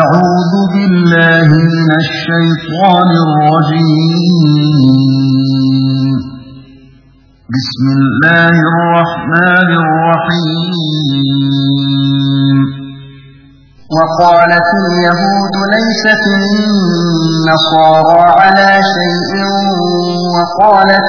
أعوذ بالله من الشيطان الرجيم. بسم الله الرحمن الرحيم. وقالت اليهود ليست النصارى على شيء وقالت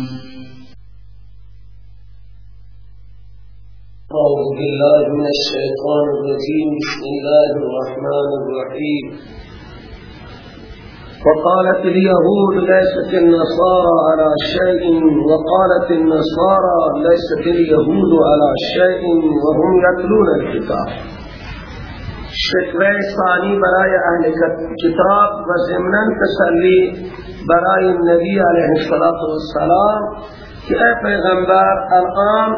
بالله من الشيطان الرجيم. بسم الله الرحمن الرحيم. وقالت اليهود ليست النصارى على شيء. وقالت النصارى ليست اليهود على شيء. وهم يتلون الكتاب. شکوه ثانی برای أهل کتاب و ضمناً تسلی برای النبی علیه السلام که ای پیغمبر الان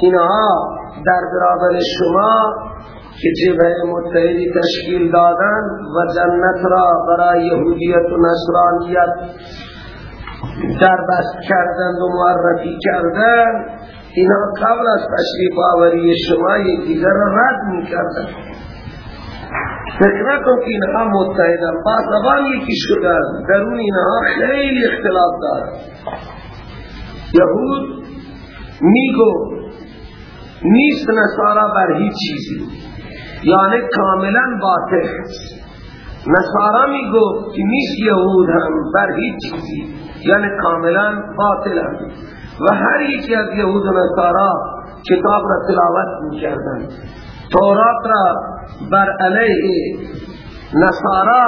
اینها در برابر شما که جبه متحدی تشکیل دادن و جنت را برای یهودیت و نصرانیت در بست کردن و معرفی کردن اینها قبل از تشریف آوری شما یک دیگر را رد می کردن فکر که اینها متحدن با زبان یکی شدن درون اینها خیلی اختلاف دارد یهود میگو نیست نصارا بر هیچ چیزی. یعنی کاملا باطل. نصارا می گفت که نیست یهود هم بر هیچ چیزی. یعنی کاملا باطل هم. و هر یکی از یهود و نصارا کتاب را تلاوت می کردن تورات را بر علیه نصارا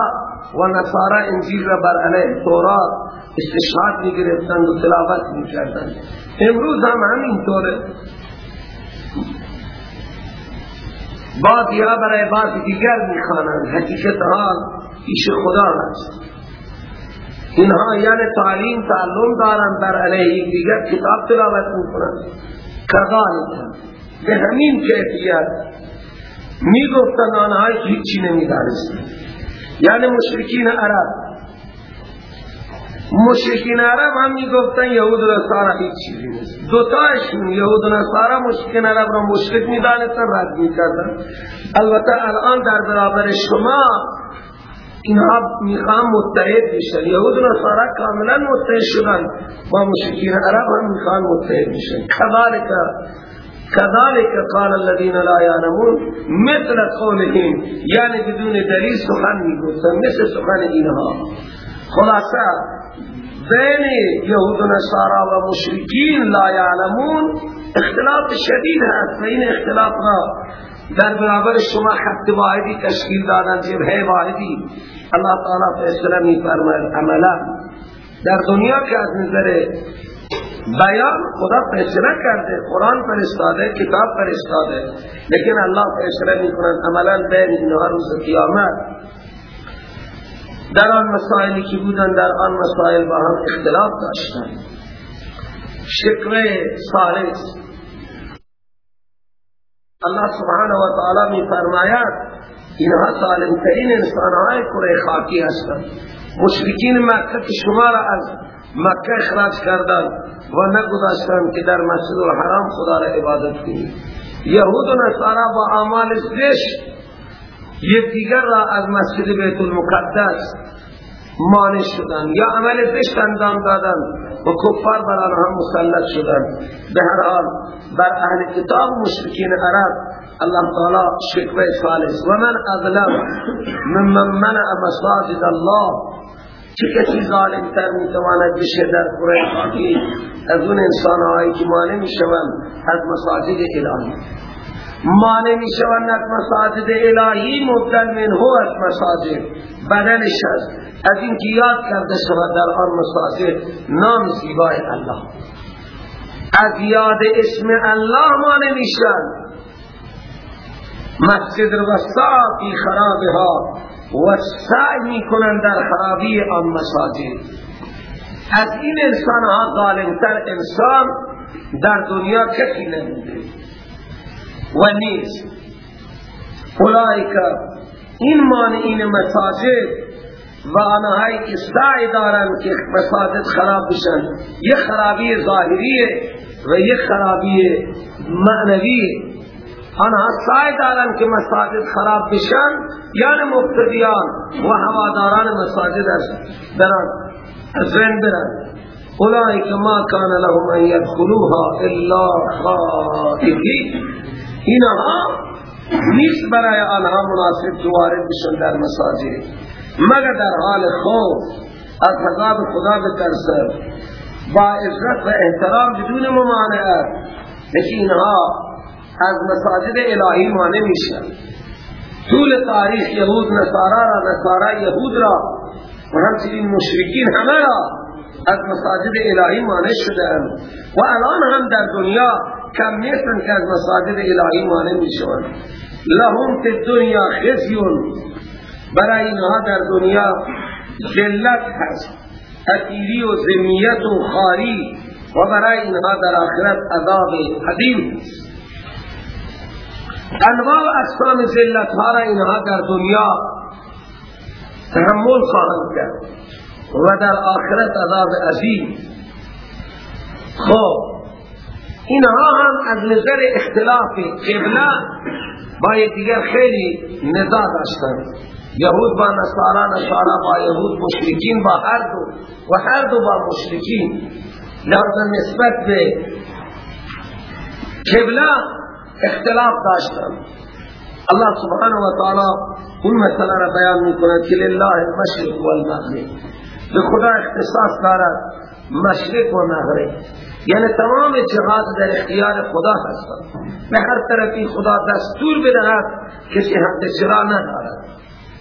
و نصارا انجیل را بر علیه تورات استشهاد می گرفتند و تلاوت می کردن امروز هم همین بعض یا برای بعض دیگر می‌خوانند. حقیقت حال پیش خدا هست اینها یعنی تعلیم تعلم دارند بر علیه دیگر کتاب تلاوت می‌کنند. کذالک. به همین کیفیت می‌گفتند آنها هیچی نمی‌دانستند. یعنی مشرکین عرب مشرکین عرب هم می‌گفتن یهود و نصارا هیچ چیزی نیست. دوتایشون یهود و نصارا مشرکین عرب را مشرک می‌دانستن رد می‌کردن. البته الان در برابر شما اینها می‌خوان متحد بشن. یهود و نصارا کاملا متحد شدن. با مشرکین عرب هم می‌خوان متحد بشن. کذالک كذلك قال الذين لا يعلمون مثل قولهم. یعنی بدون دلیل سخن می‌گفتن. مثل سخن اینها. خلاصه بین یهود و نصارا و مشرکین لا یعلمون اختلاف شدید هست و این اختلاف را در برابر شما خط واحدی تشکیل دادن جبهه واحدی. اللہ تعالی فیصله می فرماید عملا در دنیا که از نظر بیان خدا فیصله کرده قرآن فرستاده کتاب فرستاده لیکن الله فیصله می کند عملا بین اینها روز قیامت. در آن مسائلی که بودن در آن مسائل با هم اختلاف داشتن. شکوه ثالث الله سبحانه و تعالی می فرماید اینها سالم ترین انسانهای کره خاکی هستند. مشرکین مکه که شما را از مکه اخراج کردن و نگذاشتن که در مسجد الحرام خدا را عبادت کنید. یهود و نصارا با اعمال زشت دیگر را از مسجد بیت المقدس مانع شدن. یا عمل زشت انجام دادن. و کفار بر آنها مسلط شدن. به هر حال بر اهل کتاب مشرکین عرب الله تعالی شکوه خالص و من اظلم ممن منع مساجد الله. چه کسی ظالم تر می‌تواند بشه در قرآن از اون انسان هایی که مانع می‌شوند از مساجد الهی. مانع می‌شوند از مساجد الهی مبدل من هو از مساجد. بدلش است. از این که یاد کرده شود در آن مساجد نام زیبای الله. از یاد اسم الله مانع میشن. مسجد و فی خرابها و سعی می‌کنن در خرابی آن مساجد. از این انسان ها ظالمتر انسان در دنیا کسی نبوده. و نیست اولئک این مانعین مساجد و آنهایی که سعی دارن که مساجد خراب بشن یه خرابی ظاهریه و یه خرابی معنویه. آنها سعی دارن که مساجد خراب بشن یعنی مقتدیان و هواداران مساجد برن از وین برن. اولئک ما کان لهم ان يدخلوها الا خائفین. اینها نیست برای آنها مناسب که وارد بشن در مساجد. مگر در حال خوف از عذاب خدا بترسن با عزت و احترام بدون ممانعت لیکن اینها از مساجد الهی مانع میشن طول تاریخ یهود نصارا را نصارا یهود را و همچنین مشرکین همه را از مساجد الهی مانع شدن و الان هم در دنیا کم نیستن که از مساجد الهی مانع میشون. لهم فی دنیا خزیون. برای اینها در دنیا ذلت هست. اکیری و زمیت و خاری. و برای اینها در آخرت عذاب قدیم انواع اقسام ذلت ها را اینها در دنیا تحمل خواهند کرد. و در آخرت عذاب عظیم. خب اینها هم از نظر اختلاف قبله با دیگر خیلی نزا داشتن یهود با نصارا نصارا با یهود مشرکین با هر دو و هر دو با مشرکین. لحظا نسبت به قبله اختلاف داشتن الله سبحانه و تعالی اون مسئله را بیان می‌کنه که لله المشرق والمغرب. به خدا اختصاص دارد مشرق و مغرب. یعنی تمام جهات در اختیار خدا هستند به هر طرفی خدا دستور بدهد کسی حد جرا ندارد.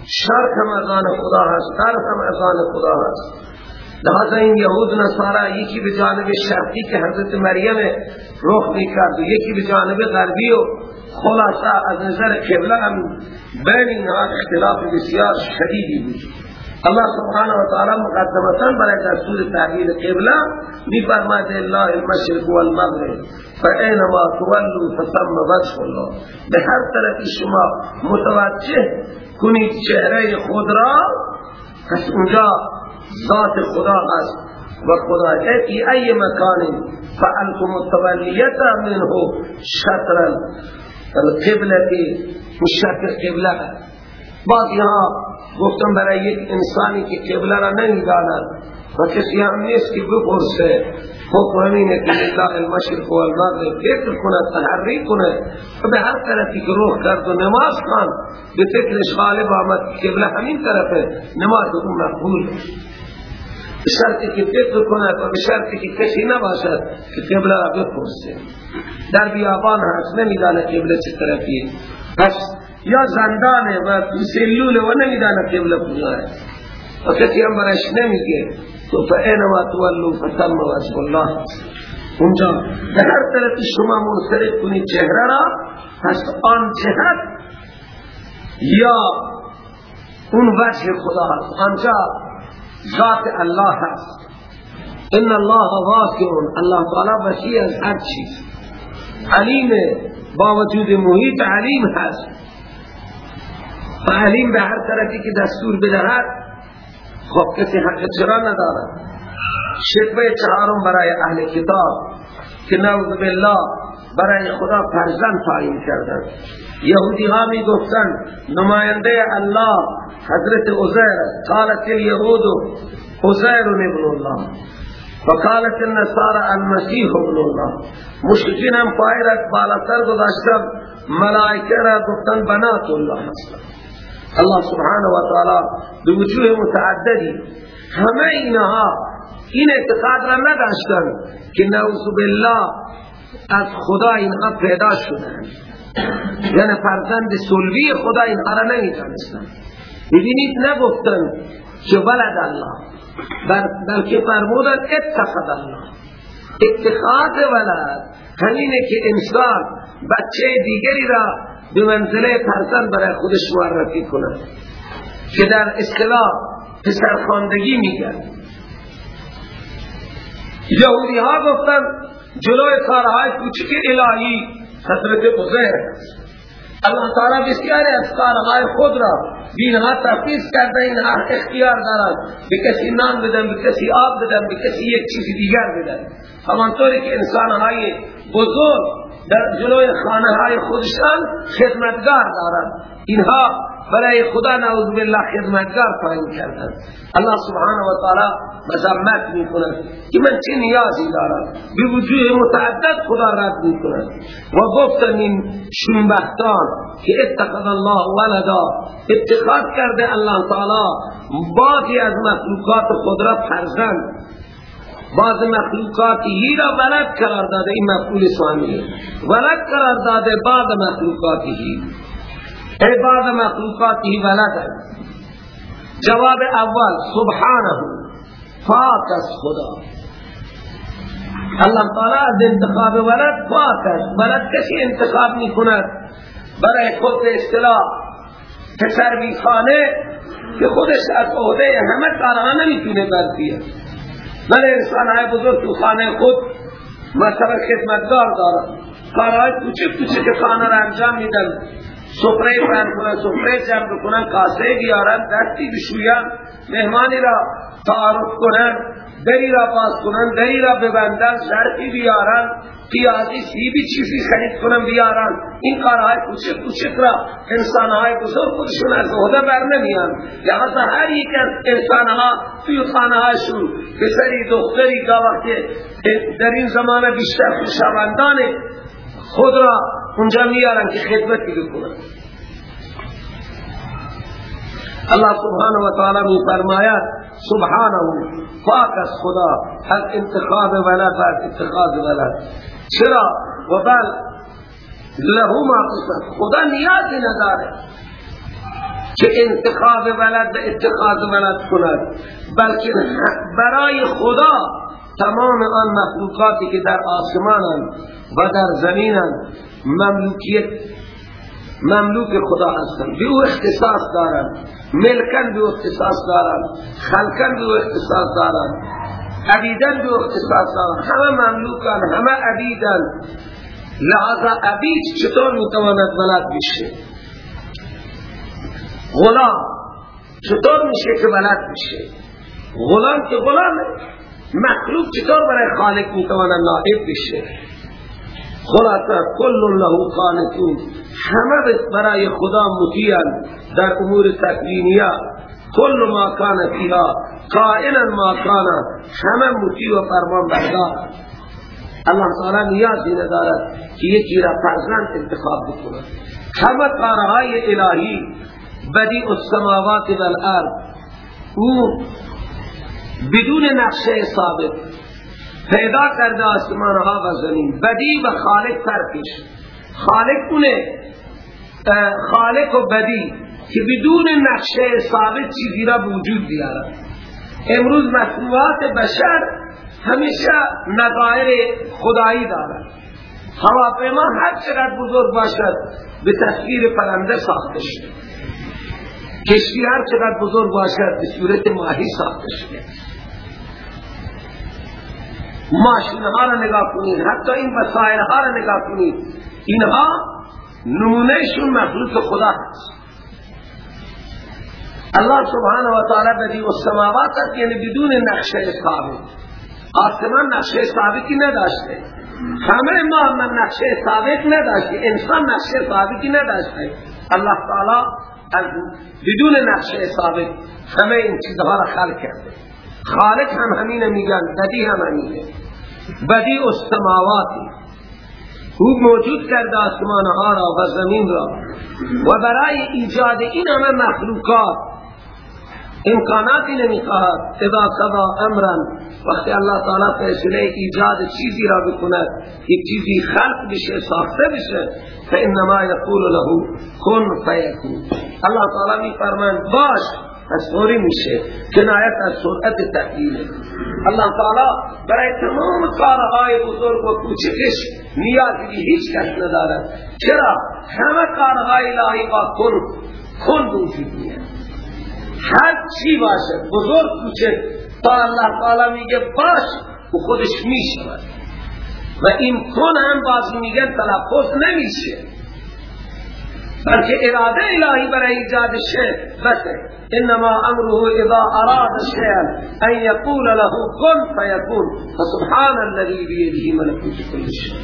شرق هم از خدا هست غرب هم از خدا هست. لہذا این یهود نصارا یکی به جانب شرقی که حضرت مریم رخ می‌کرد و یکی به جانب غربی و خلاصا از نظر قبله هم بین اینها اختلاف بسیار شدیدی بود. الله سبحانه و تعالی مقدمتا برای دستور تحویل قبله می فرماید الله المشرق والمغرب فاینما تولوا فثم وجه الله به هر طرف شما متوجه کنید چهره خود را پس اونجا ذات خدا است و خدا ای ای مکان فأنتم التولیت منه شطر القبلة شطر قبله بعض یها گفتم برای یک انسانی که قبله را نمی‌داند و کسی هم نیست که بپرسه حکم همینه که لله المشرق و المغرب فکر کند تحری کند و به هر طرفی که روح کرد و نماز خان به فکرش غالب آمد قبله همین طرفه نماز اون مقبول. به شرطی که فکر کند و به شرطی که کسی نباشد که قبله را بپرسه. در بیابان هست نمیدانه قبله چه طرفیه. پس یا زندانه و سلوله و نمیدانه قبله کجاه و کسی هم برش نمیگه. تو فعینما تولو فتم واسم الله. اونجا به هر طرف شما منصرف کنید چهره را پس آن جهت یا اون وجه خدا هست ذات الله هست ان الله واسع. الله تعالی وسیع از هر چیز. علیم با وجود محیط علیم هست. و علیم به هر طرفی که دستور بدهد خب کسی حق چرا ندارد. شکوه چهارم برای اهل کتاب که نعوذ بالله برای خدا فرزند تعیین کردن یهودی ها می گفتن نماینده الله حضرت عزیر قالت الیهود عزیر ابن الله. وقالت النصارى المسیح ابن الله. مشرکین هم پای را بالاتر گذاشتن ملائکه را گفتن بنات الله هستن الله سبحانه و تعالی به وجوه متعددی. همه اینها این اعتقاد را نداشتن که نعوذ بالله از خدا اینها پیدا شدن. یعنی فرزند سلوی خدا اینها را نمی‌دانستن. ببینید نگفتن که ولد الله. بلکه فرمودن اتخذ الله. اتخاذ ولد. همینه که انسان بچه دیگری را به منزله فرزند برای خودش معرفی کند که در اصطلاح پسرخواندگی میگن یهودی ها گفتن جلوی کارهای کوچک الهی حضرت عزیر اللہ تعالی بسیاری از کارهای خود را دینها تفیز کرده اینها اختیار دارد به کسی نام بدن به کسی آب بدن به کسی یک چیز دیگر بدن. همانطوری که انسانهای بزرگ در جلوی خانه های خودشان خدمتگار دارند. اینها برای خدا نعوذ بالله خدمتگار تعیین کردن الله سبحانه و تعالی مذمت می‌کند. که من چه نیازی دارم؟ به وجوه متعدد خدا رد می‌کند. و گفتن این شنبختان که اتخذ الله ولدا اتخاذ کرده الله تعالی بعضی از مخلوقات خود را فرزند. بعض مخلوقاتی را ولد قرار داده این مفعول ثانی ولد قرار داده بعض مخلوقاتی ای بعض مخلوقاتی ولد جواب اول سبحانه. پاک از خدا. اللہ تعالی از انتخاب ولد پاک است. ولد کسی انتخاب می کند برای خود اصطلاح. پسر خانه که خودش از عهده همه کارها نمی‌تونه برپیه ولی انسان های بزرگ تو خانه خود مثلا خدمتگار دارد کارهای کوچک کوچک خانه را انجام میدن. سفره پهن کنن سفره جمع کنن کاسه بیارن دستی بشوین مهمانی را تعارف کنن دری را باز کنن دری را ببندن شرطی بیارن. پیازی سیبی چیزی خرید کنن بیارن این کارهای کوچک کوچک را انسانهای بزرگ خودشون از عهده بر نمیان لحظا هر یک از انسانها توی خانه هاشون پسری دختری کا وقت در این زمانه بیشتر خوشاوندان خود را اونجا میارن که خدمتی بکنن اللہ سبحانه و تعالی می فرماید سبحانه پاک از خدا از انتخاب ولد از اتخاذ ولد چرا؟ و بل له ما خدا نیازی نداره که انتخاب ولد به اتخاذ ولد کند بلکه برای خدا تمام آن مخلوقاتی که در آسمانند و در زمینند مملوکیت مملوک خدا هستند. به او اختصاص دارند. ملکن به اختصاص دارند خلقن به اختصاص دارند عبیدن به اختصاص دارند همه مملوکان همه عبیدن. لحظا عبید چطور می‌تواند ولد بشه غلام چطور میشه که ولد بشه غلام که غلام مخلوق چطور برای خالق می‌تواند نائب بشه خلاصة کل له قانتون همه برای خدا مطیعن. در امور تکوینیه کل ما کان فیها قائلا ما کان. همه مطیع و فرمان بردار. اللہ تعالی نیازی ندارد که یکی را فرزند انتخاب بکنه همه کارهای الهی بدیع السماوات والارض أو بدون نقشه ثابت پیدا کرده آسمان ها و زمین. بدی و خالق فرقش خالق اونه. خالق و بدی که بدون نقشه ثابت چیزی را وجود بیارد امروز مصنوعات بشر همیشه نظائر خدایی دارد هواپیما هر چقدر بزرگ باشد به تصویر پرنده ساخته شده. کشتی هر چقدر بزرگ باشد به صورت ماهی ساخته شده. ماشین ها را نگاه کنید حتی این وسائل ها را نگاه کنید. اینها نمونهشون مخلوق خدا هست. الله سبحانه و تعالی بدی السماوات است یعنی بدون نقشه ثابت آسمان نقشه ثابتی نداشته. همه ما من نقشه ثابت نداشتی انسان نقشه ثابتی نداشته. الله تعالی بدون نقشه ثابت همه این چیزها را خلق کرده. خالق هم همین میگن بدی هم همینه. بدی استماواتی او موجود کرده آسمانها را و زمین را. و برای ایجاد این همه مخلوقات امکاناتی نمی‌خواهد. اذا قضا امرا وقتی الله تعالی فیصله ایجاد چیزی را بکند یک چیزی خلق بشه ساخته بشه فانما یقول له کن فیکون. الله تعالی میفرماند باش. پس طوری میشه. کنایت از سرعت تحلیل الله تعالی برای تمام کارهای بزرگ و کوچکش نیازی هیچ کس ندارد. چرا؟ همه کارهای الهی با کن کن وجود میاد. هر چی باشه بزرگ کوچک تا الله تعالی میگه باش و خودش می‌شود. و این کن هم بازی میگن تلفظ نمیشه. بلکه اراده الهی برای ایجاد شیء بس انما امره اذا اراد شيئا ان يقول له كن فيكون فسبحان الذي بيده ملكوت كل شيء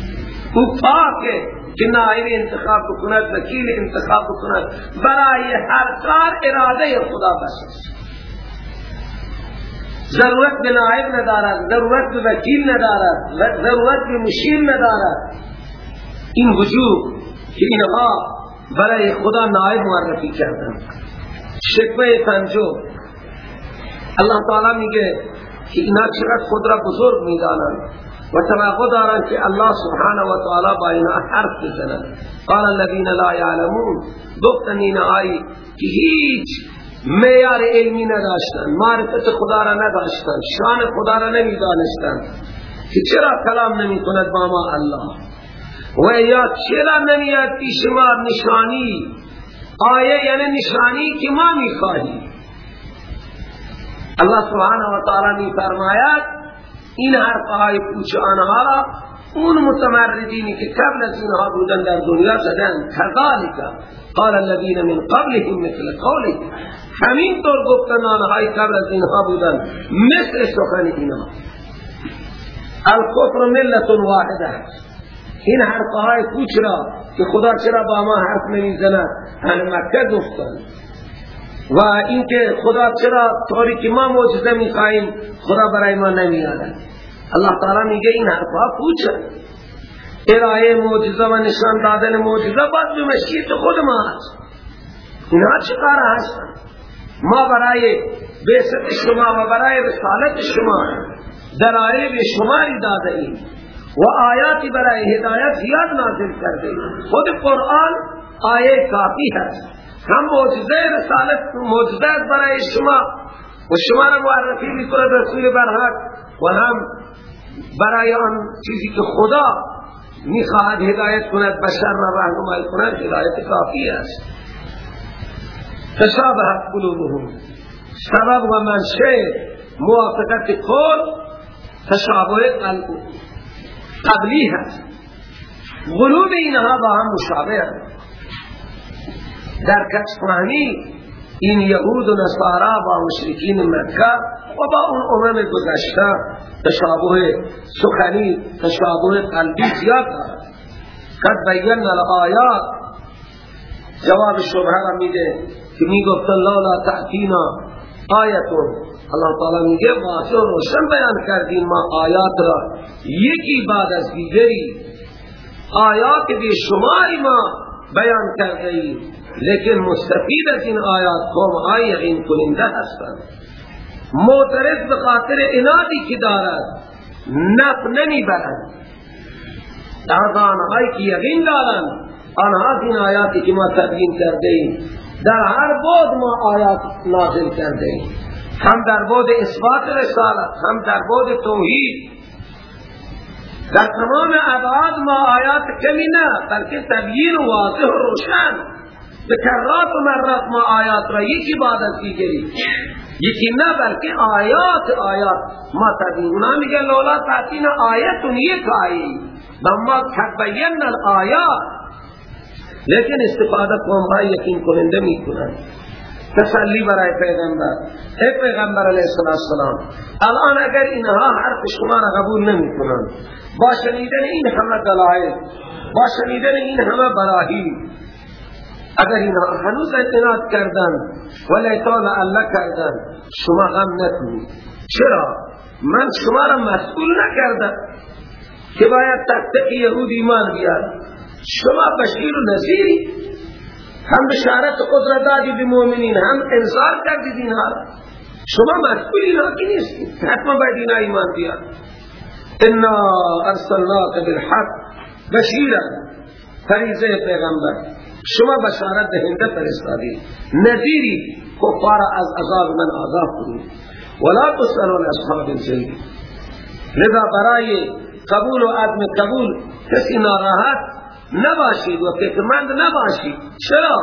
أو پاکه که نائب انتخاب کند وکیل انتخاب کند برای هر کار اراده خدا بس ضرورت به نائب ندارد ضرورت به وکیل ندارد ضرورت به مشیر ندارد۔ این وجود که اینها برای خدا نائب معرفی کردن. شکوه پنجو الله تعالی میگه که اینا چقدر خود را بزرگ می‌دانند و توقع دارن که الله سبحانه و تعالی با اینا حرف بزنن قال الذين لا يعلمون گفتن این آئی که هیچ میار علمی نداشتن معرفت خدا را نداشتن شان خدا را نمی دانستن که چرا کلام نمی کند با ما الله. و یا چرا نمیاد پیش ما نشانی؟ آیه یعنی نشانی که ما می خواهیم الله سبحانه و تعالی می فرماید این حرفهای پوچ آنها را اون متمردینی که قبل از اینها بودن در دنیا زدن کذالک قال الذين من قبلهم مثل قوله همین طور گفتن آنهای قبل از اینها بودن مثل سخن اینها الکفر ملت واحده این حرفهای پوچ را که خدا چرا با ما حرف نمی‌زند اهل مکه گفتن. و اینکه خدا چرا طوری که ما معجزه می‌خواهیم خدا برای ما نمیاره الله تعالی میگه این حرفا پوچه ارائه معجزه و نشان دادن معجزه باید به مشکیت خود ما هست اینها چه کار هستن ما برای بیست شما و برای رسالت شما درائه به شماری داده ایم. و آیاتی برای هدایت زیاد نازل کرده. خود قرآن آیه کافی هست. هم معجزه رسالت معجزه برای شما. و شما را معرفی می‌کنه رسول برحق و هم برای آن چیزی که خدا می‌خواهد هدایت کند بشر را رهنمایی کند هدایت کافی است. تشابهت قلوبهم. سبب و منشه موافقت کل تشابه قبلی هست قلوب اینها با هم مشابه در کچفانی این یهود و نصارا با مشرکین مکه و با اون امم گذشته تشابه سخنی تشابه قلبی زیاد دارد. قد بینا الآیات. جواب شبه را میده که می‌گفتن لولا تأتینا آیتون اللہ تعالی میگه واضح روشن بیان کردیم ما آیات را۔ یکی بعد از دیگری آیات به شماری ما بیان کرده لیکن مستفید از این آیات قوم های یقین کننده هستند۔ معترض به خاطر انادی که دارد نف نمی برند از آنهایی که یقین دارند آنها این آیاتی که ما تبیین کرده ایم در هر بود ما آیات نازل کرده ایم هم در بود اثبات رسالت هم در بود توحید. در تمام ابعاد ما آیات کمی نه بلکه تبیین واضح و روشن. بکرات و مرات ما آیات را یکی بعد از دیگری. یکی نه بلکه آیات آیات. ما تبین اونا میگه لولا تاتین آیتون یک آیی بما تبین الآیات. لیکن استفاده قوم های یقین کننده می‌کنن تسلی برای پیغمبر. ای پیغمبر علیه السلام الان اگر اینها حرف شما را قبول نمی کنند با شنیدن این همه دلائل با شنیدن این همه براهی اگر اینها هنوز اعتناد کردن ولی تعالی الله کردن شما غم نکنید. چرا؟ من شما را مسئول نکردم که باید تک تک یهود ایمان بیاد شما بشیر و نظیری هم بشارت قدرت دادی به مؤمنین هم انصار کردید اینها شما مسئول اینا کی نیستید حتما باید اینا ایمان بیاد انا ارسلناک بالحق بشیرا. فریضه پیغمبر. شما بشارت دهنده فرستادی. نذیری کفار از عذاب من عذاب کنید ولا تسألون اصحاب الجحیم لذا برای قبول و عدم قبول کسی ناراحت نباشید و فکرمند نباشید چرا؟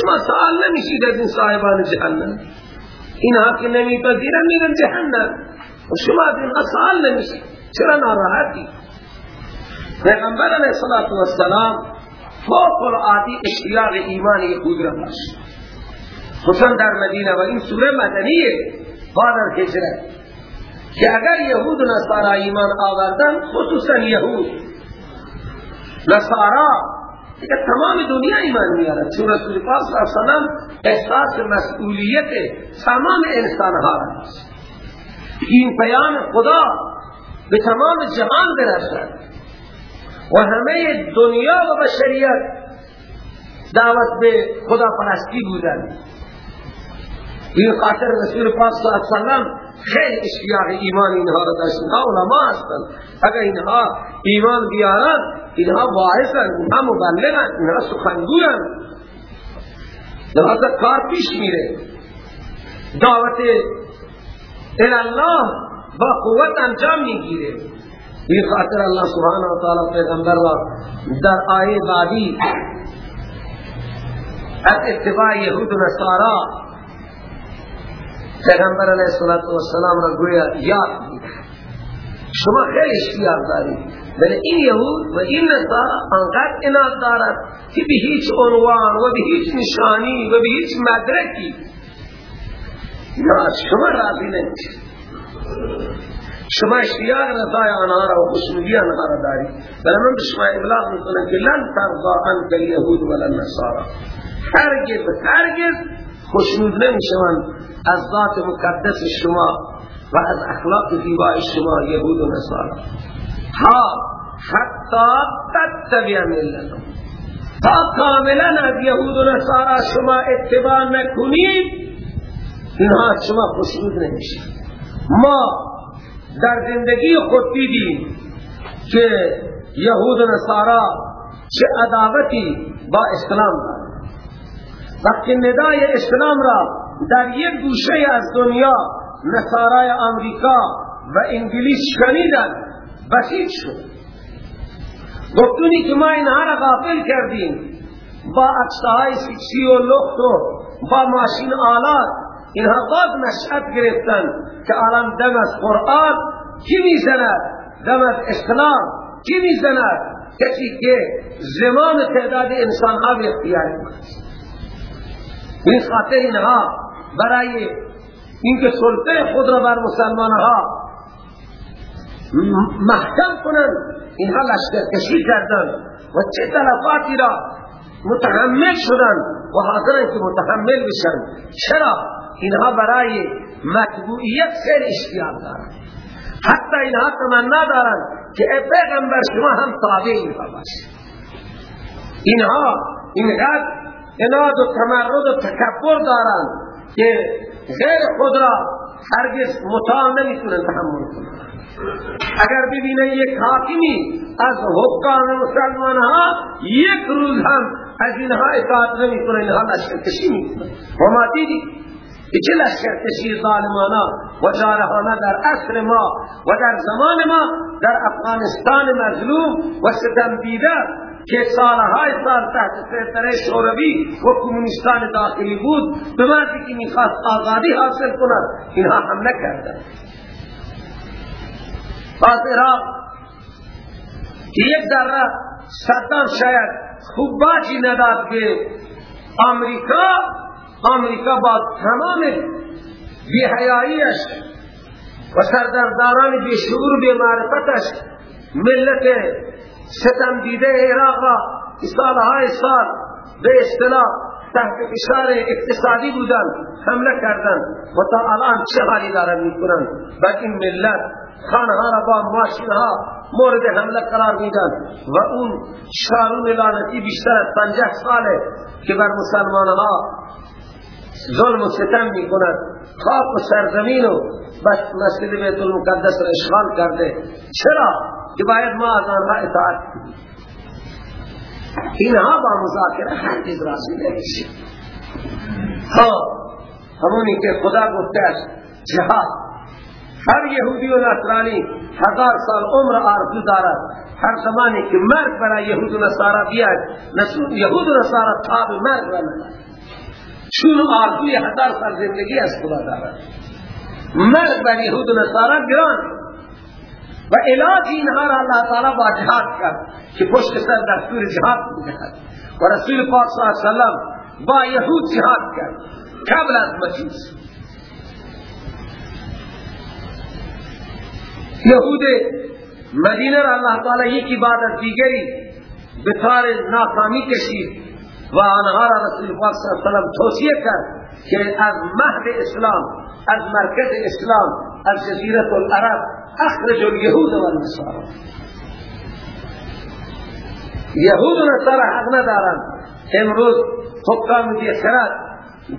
شما سوال نمیشید از این صاحبان جهنم. اینها که نمیپذیرن میرن جهنم. و شما از اینها سوال نمیشید چرا ناراحتی؟ پیغمبر علیه السلام فوق العادی اشتیاق ایمان یهود را داشت. خصوصا در مدینه و این سوره مدنیه بعد از که اگر یهود و نصارا ایمان آوردن خصوصا یهود نصارا. دیگه تمام دنیا ایمان میارد چون رسول پاک صلی اللہ علیہ وسلم احساس مسئولیت تمام انسان ها این پیام خدا به تمام جهان برسد. و همه دنیا و بشریت دعوت به خدا پرستی بودن. این خاطر رسول پاک صلی اللہ علیہ وسلم خیلی اشتیاق ایمان اینها را داشت. اینها علماء هستند اگر اینها ایمان بیارن اینها واعظن اینها مبلغن اینها سخنگوین لحظه کار پیش میره. دعوت الله با قوت انجام می‌گیره. این خاطر الله سبحانه و تعالی پیغمبر را در آیه بعدی از اتباع یهود و نصارا پیغمبر علیه السلام را گویا یاد شما خیلی اشتیاق دارید. ولی این یهود و این نصارا انقدر اناد دارد که به هیچ عنوان و به هیچ نشانی و به هیچ مدرکی. یا شما راضی نمیشید شما اشتیاق رضای آنها را و خوشنودی آنها را دارید. ولی من به شما ابلاغ می‌کنم که لن ترضا عنک الیهود ولا النصارا هرگز هرگز خوشنود نمی‌شوند. از ذات مقدس شما و از اخلاق زیبای شما یهود و نصارا ها حتی تتبع ملتم. تا کاملا از یهود و نصارا شما اتباع نکنید اینها شما خوشنود ما در زندگی خود دیدیم که یهود و نصارا چه عداوتی با اسلام دارد وقتی ندای اسلام را در یک گوشه از دنیا نصارای امریکا و انگلیس شنیدن بسیج شد. گفتونی که ما اینها را غافل کردیم. با اکسهای سکسی و لخت و با ماشین آلات اینها باز نشأت گرفتن که الان دم از قرآن کی می‌زند؟ دم از اسلام کی می‌زند؟ کسی که زمان تعداد انسان ها به اختیار این خاطر اینها برای اینکه سلطه خود را بر مسلمان ها محکم کنند اینها لشکرکشی کردن و چه تلفاتی را متحمل شدن و حاضرن که متحمل بشن. چرا؟ اینها برای مطبوعیت خیلی اشتیاق دارن حتی اینها تمنا دارن که ای پیغمبر شما هم تابع اینها باشید. اینها اینقدر اناد و تمرد و تکبر دارن که غیر خود را هرگز مطاع نمی‌تونن تحمل کنن اگر ببینن یک حاکمی از حکام مسلمان ها یک روز هم از اینها اطاعت نمی کنن اینها لشکرکشی می کنن و ما دیدی که چه لشکرکشی ظالمانا؟ و جارحانا در اصر ما و در زمان ما در افغانستان مظلوم و ستم دیده که سالهای سال تحت سیطره شوروی و کمونیستان داخلی بود به مردی که می‌خواست آزادی حاصل کند اینها هم نکردن باز عراق که یک ذره صدام شاید خوب باجی نداد به امریکا آمریکا با تمام بیحیاییش و سردرداران بیشعور و بیمعرفتش ملت ستم دیده عراق را سالهای سال به اصطلاح تحت فشار اقتصادی بودن حمله کردن. و تا الان چه حالی دارن می‌کنن؟ و این ملت خانها را با ماشینها مورد حمله قرار میدن. و اون شارون لعنتی بیشتر از پنجه ساله که بر مسلمانها ظلم و ستم می کند خاک و سرزمین و بس مسجد بیت المقدس را اشغال کرده. چرا؟ که باید ما از آنها اطاعت اینها با مذاکره هرگز راضی نمیشه ها همونی که خدا گفته است جهاد. هر یهودی و نصرانی هزار سال عمر آرزو دارد. هر زمانی که مرگ برای یهود و نصارا بیاد یهود و نصارا تاب مرگ را چون آرزوی هزار سال زندگی از خدا دارد. مرگ بر یهود و نصارا گران. و علاج اینها را اللہ تعالی با جهاد کرد که پشت سر دستور جهاد بودهد و رسول پاک صلی اللہ علیہ وسلم با یهود جهاد کرد. قبل از مجیز یهود مدینه را اللہ تعالی یکی بعد از دیگری به ناکامی کشید و آنها را رسول پاک صلی اللہ علیہ وسلم توصیه کرد که از مهد اسلام از مرکز اسلام از جزیرت العرب اخرج اليهود و النصارى یهود و نصارا حق امروز حکام دیخرات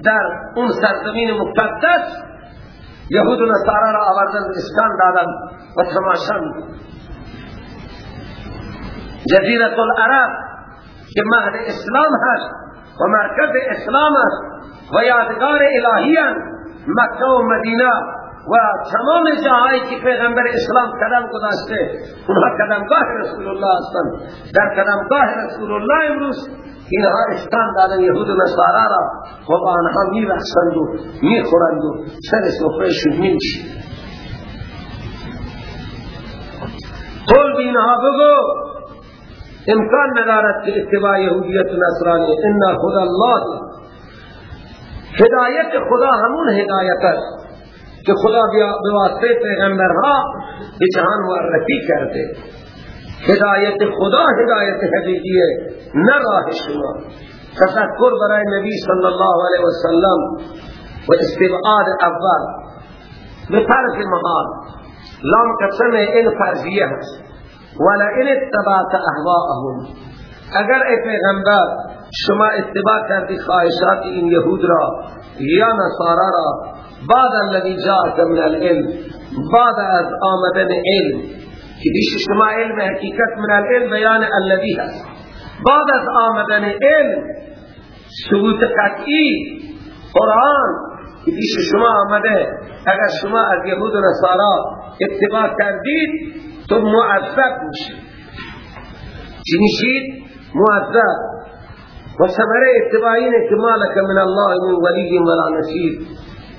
در اون سرزمین مقدس یهود و نصارا را آوردن اسکان دادن و تماشا جزیرت العرب که مهد اسلام هست و مرکز اسلام است و یادگار الهی مکه و مدینه و تمام جاهایی که پیغمبر اسلام قدم گذاشته اونها قدمگاه رسول الله هستند در قدمگاه رسول الله امروز اینها اسکان دادن یهود و نصارا را و با آنها می رخصند و می خورند و سر صفحهشون می نشید قول بینها بگو امکان ندارد که اتباع یهودیت و نصرانی انا خدا الله هدایت خدا همون هدایت است که خدا به واسطه پیغمبرها به جهان معرفی کرده. هدایت خدا هدایت حقیقیه نه راه شما. تذکر برای نبی صلی الله علیه وسلم و استبعاد اول. به فرض محال لام قسم این فرضیه هست. ولئن اتبعت اهواءهم. اگر ای پیغمبر شما اتباع کردی خواهشات این یهود را یا نصارا را بعد الذي جاءك من العلم بعد از آمدن علم که دیش شما علم حقیقت من العلم بیان الذي هست. بعد از آمدن علم ثبوت قطعی قرآن که دیش شما آمده. اگر شما از یهود و نصارا اتباع کردید تو معذب میشید چی میشید؟ معذب. و ثمره اتباعینه که مالک من الله من ولی ولا نصیر.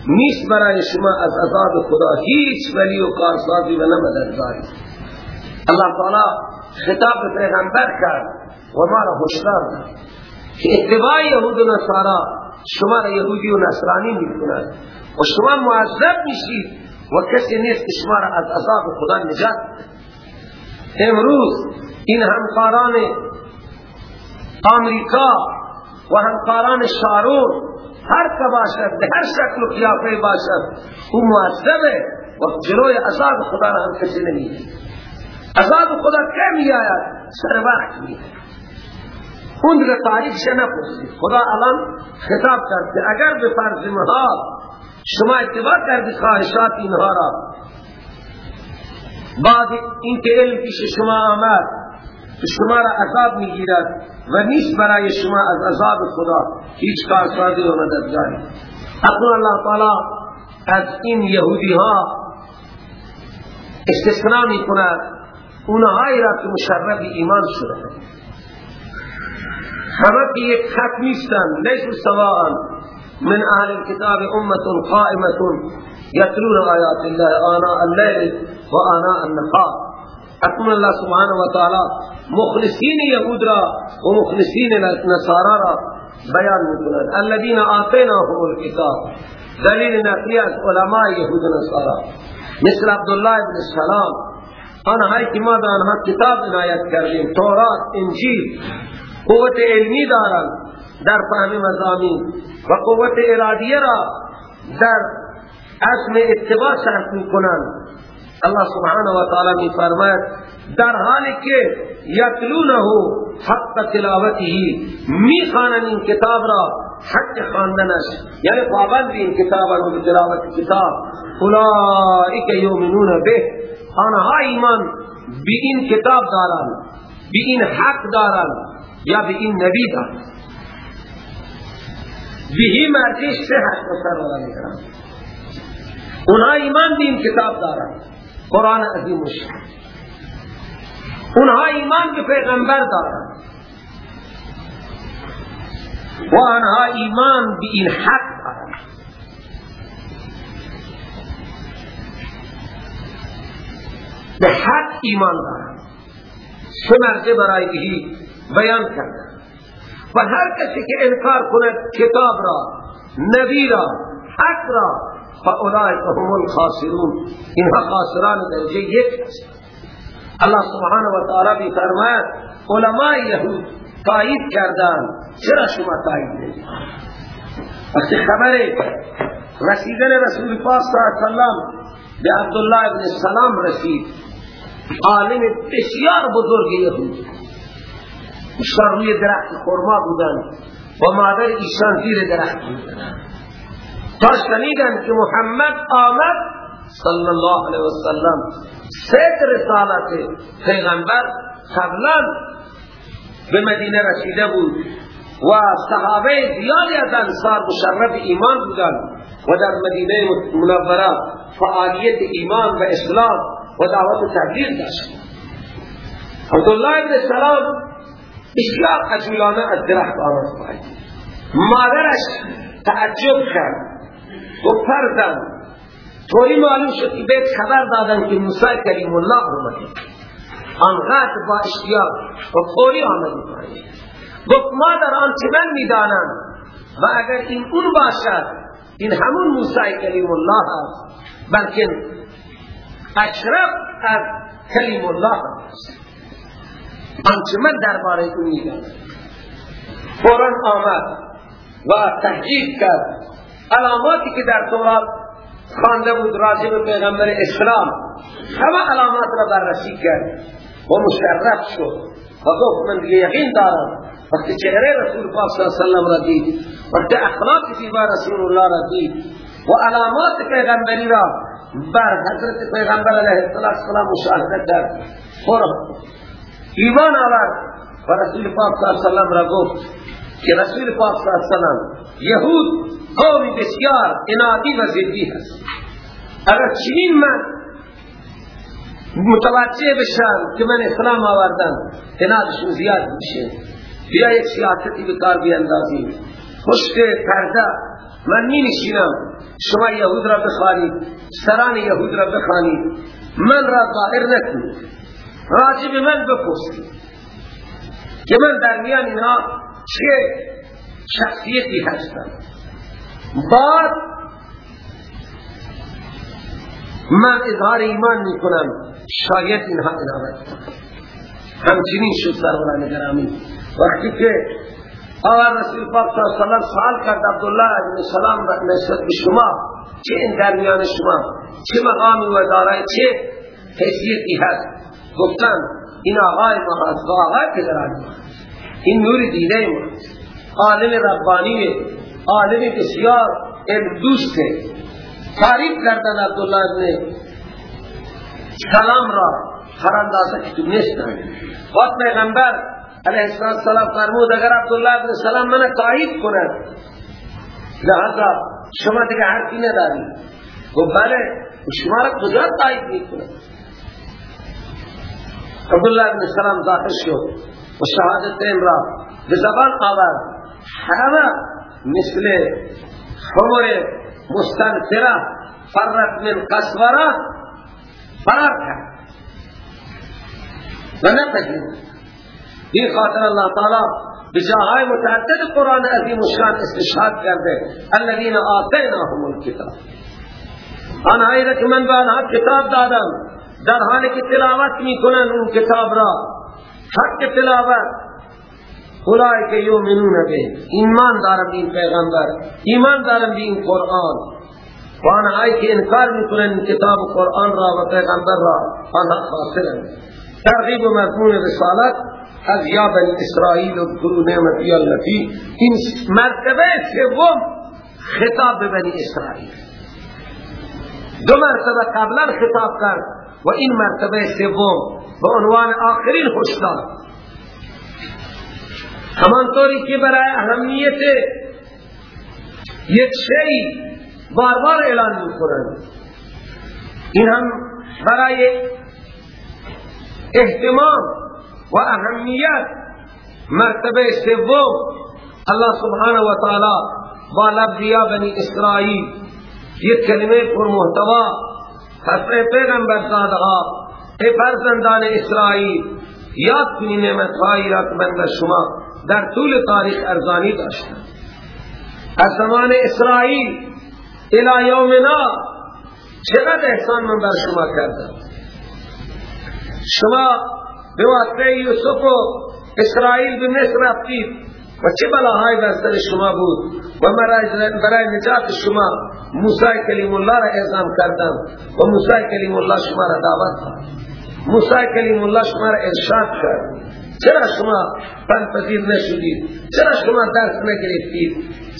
نیست برای شما از عذاب خدا هیچ ولی و کارسازی و نمددگاری اللہ تعالی خطاب پیغمبر کرد و ما را هشدار که اتباع یهود و نصارا شما را یهودی و نصرانی می‌کند و شما معذب میشید و کسی نیست که شما را از عذاب خدا نجات امروز این همکاران آمریکا و همکاران شارون هر که باشد به هر شکل و قیافه باشد او معذبه و جلوی عذاب خدا را هم کسی نمیده عذاب خدا که می آید سر وقت می اون دیگه تاریخ نپرسید خدا الان خطاب کرده اگر به فرض محال شما اتباع کردی خواهشات اینها را بعد این که علم پیش شما آمد شما را عذاب می‌گیرد و نیست برای شما از عذاب خدا هیچ کارسازی و مددگاری اکنون الله تعالی از این یهودی ها استثناء می کند اونهایی را که مشرف ایمان شده. همه که یک خط نیستن لیسو سواء من اهل الكتاب امت قائمت یتلون آیات الله آناء اللیل و آناء النهار. اکنون الله سبحانه و تعالی مخلصین یهود را و مخلصین نصارا را. بیان میکنند الذين آتيناهم الكتاب. دلیل نقلی از علماء یهود نصارا. مثل عبدالله ابن السلام. آنهایی که ما به آنها کتاب عنایت کردیم تورات انجیل قوت علمی دارند در فهم مزامین و قوت ارادیه را در اسم اتباع صرف میکنند. الله سبحانه و تعالی می فرماید در حالی که یتلونه حق تلاوته می خوانند این کتاب را حق خواندنش یعنی پابند این کتاب را به تلاوت کتاب اولئک یؤمنون به آنها ایمان به این کتاب دارند به این حق دارند یا به این نبی دارند. بهی مرجع سه حق سرورا می‌کنند. اونها ایمان به این کتاب دارند. قرآن عظیم اونها ایمان به پیغمبر دارند و آنها ایمان به این حق دارند به حق ایمان دارند سه مرجع برای بهی بیان کرده و هر کسی که انکار کند کتاب را نبی را حق را فاولئک هم الخاسرون. اینها خاسران درجه یک است. الله سبحانه و تعالی بی فرماید علماء یهود تایید کردن چرا شما تایید نمید وقتی خبر رسیدن رسول پاک صلی اللہ علیہ وسلم به عبدالله ابن السلام رسید عالم بسیار بزرگ یهود. ایشان روی درخت خورما بودن و مادر ایشان زیر درخت بودن تا شنیدن که محمد آمد صلی الله علیه وسلم. سید رسالت پیغمبر قبلا به مدینه رسیده بود و صحابه زیادی از انصار مشرف ایمان بودن و در مدینه منوره فعالیت ایمان و اسلام و دعوت تبلیغ داشت. عبدالله ابن سلام اشیاء عجولانه از درخت آمد مادرش تعجب کرد. و فرزن طوری معلوم شد که بیت خبر دادن که موسی کریم الله آمده آنقدر با اشتیاق و طوری آمده گفت ما در آن چمن می‌دانم؟ و اگر این اون باشد این همون موسی کریم الله است بلکه اشرف از کریم الله است. آنچه من درباره اون می‌دانم فورا آمد و تحقیق کرد. علاماتی که در تورات خوانده بود راجع به پیغمبر اسلام همه علامات را بررسی کرد و مشرف شد و گفت من دیگه یقین دارم وقتی چهره رسول پاک صلی اللہ علیہ وسلم را دید وقتی اخلاق زیبا رسول الله را دید و علامات پیغمبری را بر حضرت پیغمبر علیه السلام مشاهده کرد اور ایمان آورد و رسول پاک صلی اللہ علیہ وسلم را گفت که رسول پاک صلی اللہ علیہ وسلم یهود قومی بسیار انادی و زدی هست. اگر چنین من متوجه بشن که من اسلام آوردم انادشون زیاد میشه. بیا یک سیاستی به کار بیاندازیم. خشک پرده. من می نشینم شما یهود را بخوانید سران یهود را بخوانید. من را ظاهر نکنید راجب من بپرسید که من در میان اینا چه شخصیتی هستم. بعد من اظهار ایمان می کنم شاید اینها عنایت همچنین شد سروران گرامی. وقتی که آقا رسول پاک صلی اللہ علیہ سوال کرد عبدالله ابن سلام نسبت به شما چه این درمیان شما؟ چه مقامی و دارای چه حیثیتی هست؟ گفتن این آقای ما هست و آقای پدرانی این نور دیده ما عالم ربانی عالم بسیار علم دوست تعریف کردن عبدالله ابن سلام را هر اندازه تو نیستن وقت پیغمبر علیه السلام فرمود اگر عبدالله ابن سلام من تایید کند. لحظا شما دیگه حرفی نداری گفت بله شما را کجا تایید می‌کنه عبدالله ابن سلام داخل شد و شهادتین را به زبان آورد. همه مثل خمر مستنفره فرق من قصوره فرار کرد. و نپذیرد. این خاطر اللہ تعالی به جاهای متعدد قرآن عظیم شان استشهاد کرده. الذين آتیناهم الكتاب آنهایی که من به آنها کتاب دادم. در حالی که تلاوت می‌کنن اون کتاب را. حق تلاوت. اولای که یومنون به. ایمان دارم این پیغمبر. ایمان دارم به این قرآن. و آنهایی که انکار می‌کنن کتاب قرآن را و پیغمبر را آنها خاسرن ترغیب و مضمون رسالت از یا بنی اسرائیل و کرو نعمتی اللتی. این مرتبه سوم خطاب به بنی اسرائیل. دو مرتبه قبلا خطاب کرد و این مرتبه سوم به عنوان آخرین هشدار. همانطوری که برای اهمیت یک شی بار اعلان می‌کنند. این هم برای احتمام و اهمیت مرتبه سوم. الله سبحانه و تعالی با لفظ بنی اسرائیل یک کلمه پر محتوا حضرت پیغمبر زادها ای فرزندان اسرائیل یاد کنی نعمت هایی را که شما در طول تاریخ ارزانی داشتم از زمان اسرائیل الى یومنا چقدر احسان من بر شما کردم؟ شما به واسطه یوسف و اسرائیل به مصر رفتید و چه بلاهای بر سر شما بود و برای نجات شما موسی کلیم الله را اعظام کردم و موسی کلیم الله شما را دعوت کرد موسی کلیم الله شما را ارشاد کرد. چرا شما پن پذیر نشدید؟ چرا شما درس نگرفتید؟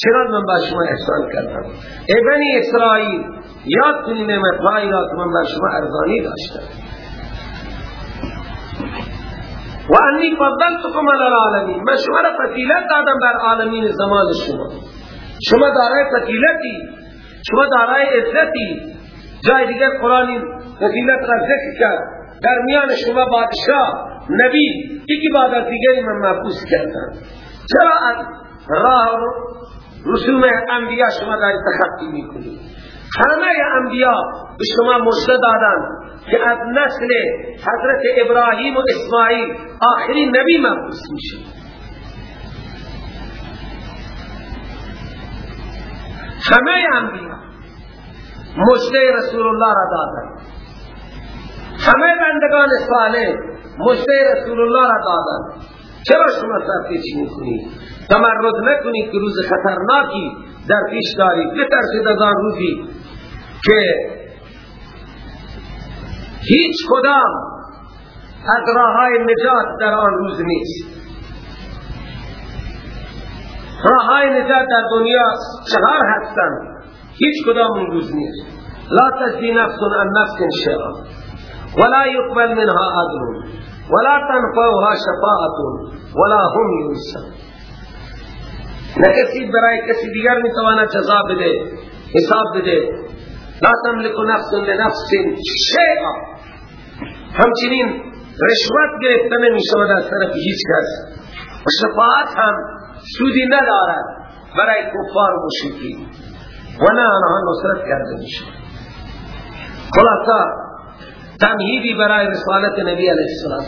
چرا من با شما احسان کردم؟ ای بنی اسرائیل یاد کنی نعمت را که من بر شما ارزانی داشتم. و انی فضلتکم علی العالمین. من شما را فضیلت دادم بر عالمین زمان شما. شما دارای فضیلتی شما دارای عزتی. جای دیگر قرآنی فضیلت را ذکر کرد. در میان شما بادشاه نبی یکی بعد از دیگری من محفوظ کردم. چرا راه رسوم انبیاء شما داری تخطی می‌کنید همه انبیاء به شما مجده دادن که از نسل حضرت ابراهیم و اسماعیل آخرین نبی محبوس میشه همه انبیاء مجده رسول الله را دادن. همه بندگان صالح مجده رسول الله را دادن. چرا شما سرپیچی می‌کنید؟ تمرد نکنید که روز خطرناکی در پیش دارید. بترسید از آن روزی که هیچ کدام از راه های نجات در آن روز نیست. راه های نجات در دنیا چهار هستند. هیچ کدام اون روز نیست. لا تجدی نفس عن نفس ولا يقبل منها عدل ولا تنفعها شفاعت ولا هم ينصرون نه کسی برای کسی دیگر میتواند جزا بده حساب بده. لا تملك نفس لنفس شیئا همچنین رشوت گرفته نمی شود از طرف هیچ کس. و شفاعت هم سودی ندارد برای کفار و مشرکی و نه آنها نصرت کرده می شود خلاصا تمهیدی برای رسالت نبی علیه السلام۔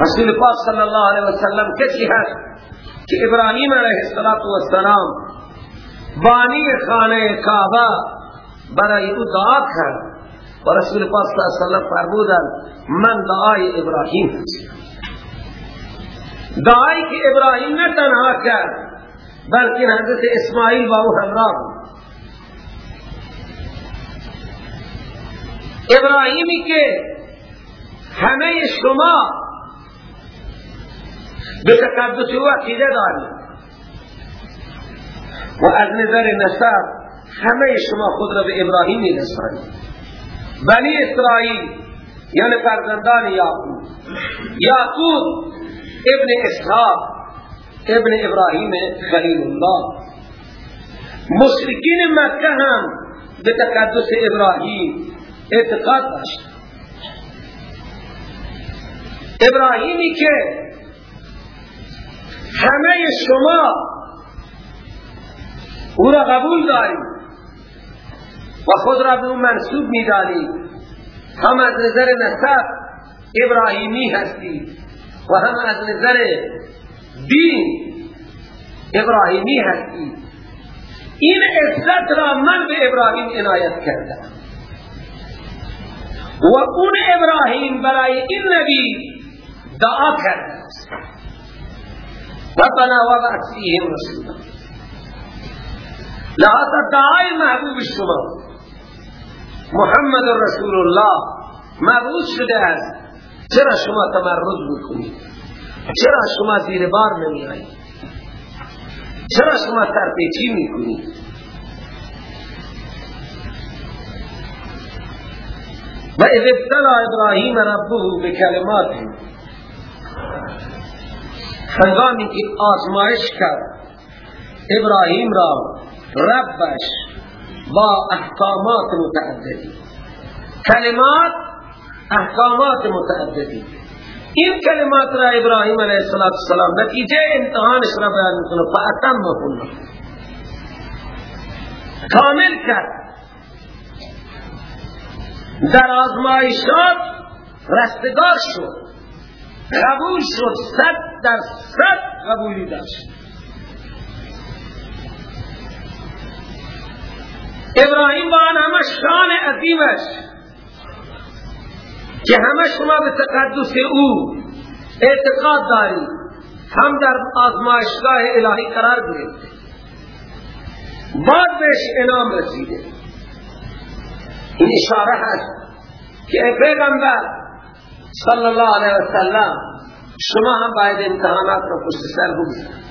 رسول پاک صلی الله علیه وسلم کسی هست که ابراهیم علیه السلام بانی خانه کعبه برای او دعا کرد و رسول پاک صلی اللہ علیہ وسلم فرمودن، من دعای ابراهیم دعای که ابراهیم نه تنها کرد بلکه حضرت اسماعیل با او همراه بود۔ ابراهیمی که همه شما به تقدس او عقیده دارید. و از نظر نسب همه شما خود را به ابراهیم می بنی اسرائیل یعنی فرزندان یعقوب یعقوب ابن اسحاق ابن ابراهیم خلیل الله. مشرکین مکه هم به تقدس ابراهیم اعتقاد داشت. ابراهیمی که همه شما او را قبول دارید و خود را به اون منصوب می‌دانید. هم از نظر نسب ابراهیمی هستید و هم از نظر دین ابراهیمی هستی این عزت را من به ابراهیم عنایت کردم. و اون ابراهیم برای این نبی دعا کرد ربنا وبعث فیهم رسولا. لحظه دعای محبوب شما محمد رسول الله مبعوث شده است چرا شما تمرد میکنید چرا شما زیر بار نمی آئید چرا شما سرپیچی میکنید و اذ ابتلا ابراهیم ربه به کلمات هنگامی که آزمایش کرد ابراهیم را ربش با احکامات متعددی. کلمات احکامات متعددی. این کلمات را ابراهیم علیه السلام نتیجه امتحانش را بیان می‌کنه فاتم بکنه. کامل کرد. در آزمایشات رستگار شد. قبول شد صد در صد قبولی داشت. ابراهیم با آن همه شان عظیمش که همه شما به تقدس او اعتقاد داری هم در آزمایشگاه الهی قرار گرفته بعد بهش انام رسیده. این اشاره هست که پیغمبر صلی الله علیه وسلم شما هم باید امتحانات رو پشت سر بگذارید.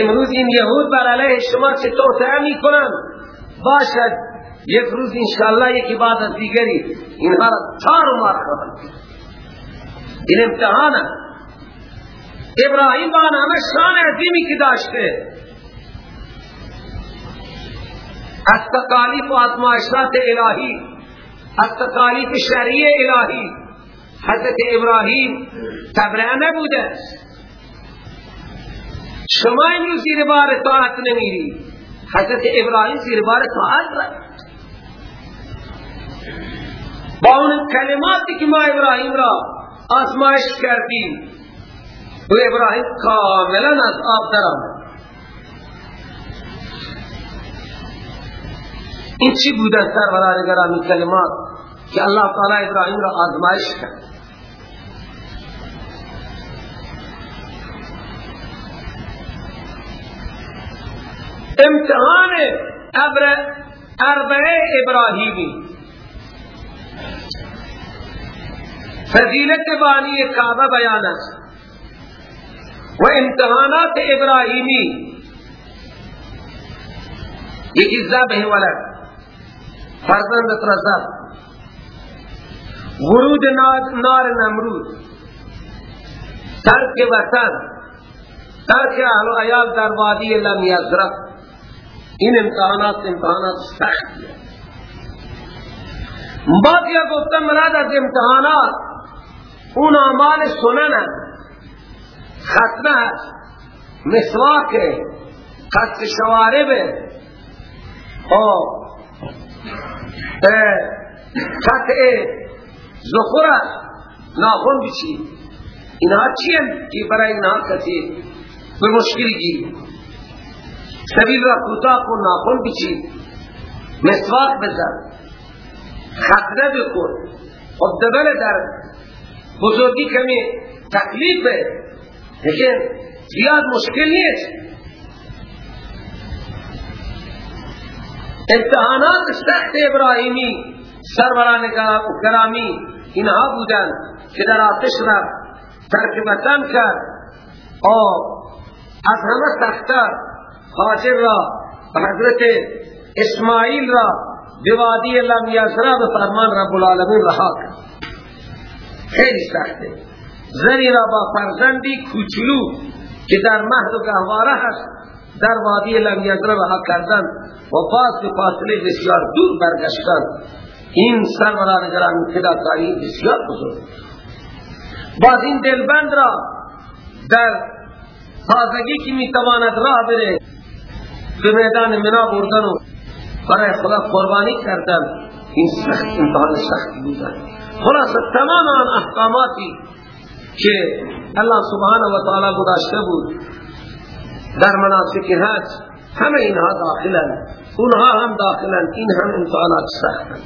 امروز این یهود بر علیه شما چه توطعه می کنند باشد یک روز انشاءالله یکی بعد دیگری اینها را تار و مار خواهند این امتحان ابراهیم با همه شان عظیمی که داشته. از تقالیف و آزمایشات الهی از تقالیف شرعی الهی. حضرت ابراهیم تبرئه نبوده شما این زیر بار طاعت نمیری حضرت ابراهیم زیر بار طاعت رفت. با اون کلماتی که ما ابراهیم را آزمایش کردیم و ابراهیم کاملا از آب در این چی بوده سروران گرامی کلمات که الله تعالی ابراهیم را آزمایش کرد؟ امتحان اربعه ابراهیمی. فضیلت بانی کعبه بیان است. و امتحانات ابراهیمی. یکی زبه ولد. فرزند ترزب ورود نار نمرود. ترک وطن. ترک اهل و عیال در وادی لم یزرق این امتحانات امتحانات سختی بعد یا گفتم مراد از امتحانات. اون اعمال سنن ختمه مسواک قصد شوارب او قطع زخور ناخون بچی اینها چی که برای اینها کسی به مشکلی گیری سبیل را کوتاه کن ناخن بچین مسواک بزن. خطره بکن. خب دبل در بزرگی کمی تکلیفه لیکن زیاد مشکل نیست. امتحانات سخت ابراهیمی سروران گرامی اینها بودن که در آتش را ترک وطن کرد. او از همه سختر حاضر را حضرت اسماعیل را بوادی لم یزرا به فرمان رب العالمین رها کرد. خیلی سخته. زنی را با فرزندی کوچلو که در مهد و گهواره هست در وادی لم یزرا رها کردن. و باز به فاصله بسیار دور برگشتن. این سروران گران فداکاری بسیار بزرگ. باز این دلبند را در تازگی که می‌تواند راه بره به میدان منا بردن و برای خدا قربانی کردن. این سخت امتحان سختی بودن. خلاص تمام آن احکاماتی که الله سبحانه و تعالی گذاشته بود. در مناسک حج همه اینها داخلن. اونها هم داخلن. این هم امتحانات سختن.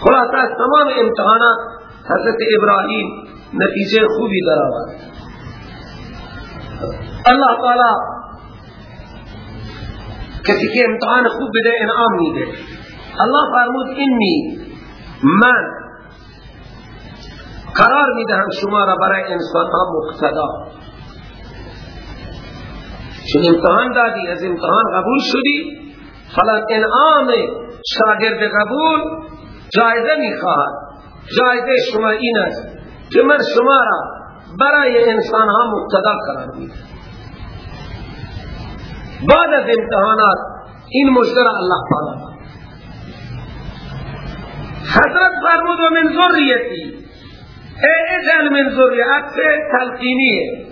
خلاصه تمام امتحانات حضرت ابراهیم نتیجه خوبی در آورد الله تعالی کسی که امتحان خوب بده انعام میده. الله فرمود اینی من قرار می‌دهم شما را برای انسان ها مقتدا چون امتحان دادی؟ از امتحان قبول شدی؟ حالا انعام شاگرد قبول جایزه می‌خواهد. جایزه شما این است که من شما را برای انسان ها مقتدا قرار بعد از امتحانات این مشتر الله تعالی حضرت فرمود و من ذریتی. اجعل من ذریت تلقینیه.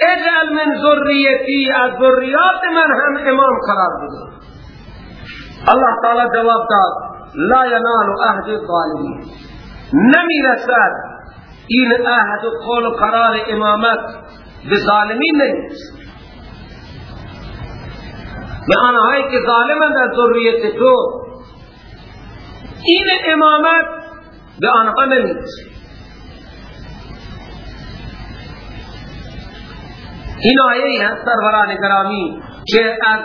اجعل من ذریتی از ذریات من هم امام قرار بده. الله تعالی جواب داد لا ینال عهد الظالمین. نمی رسد این عهد قول قرار امامت به ظالمین نیست به آنهایی که ظالمند از ذریت تو این امامت به آنها نمی‌رسه این آیه ای هست سروران گرامی که از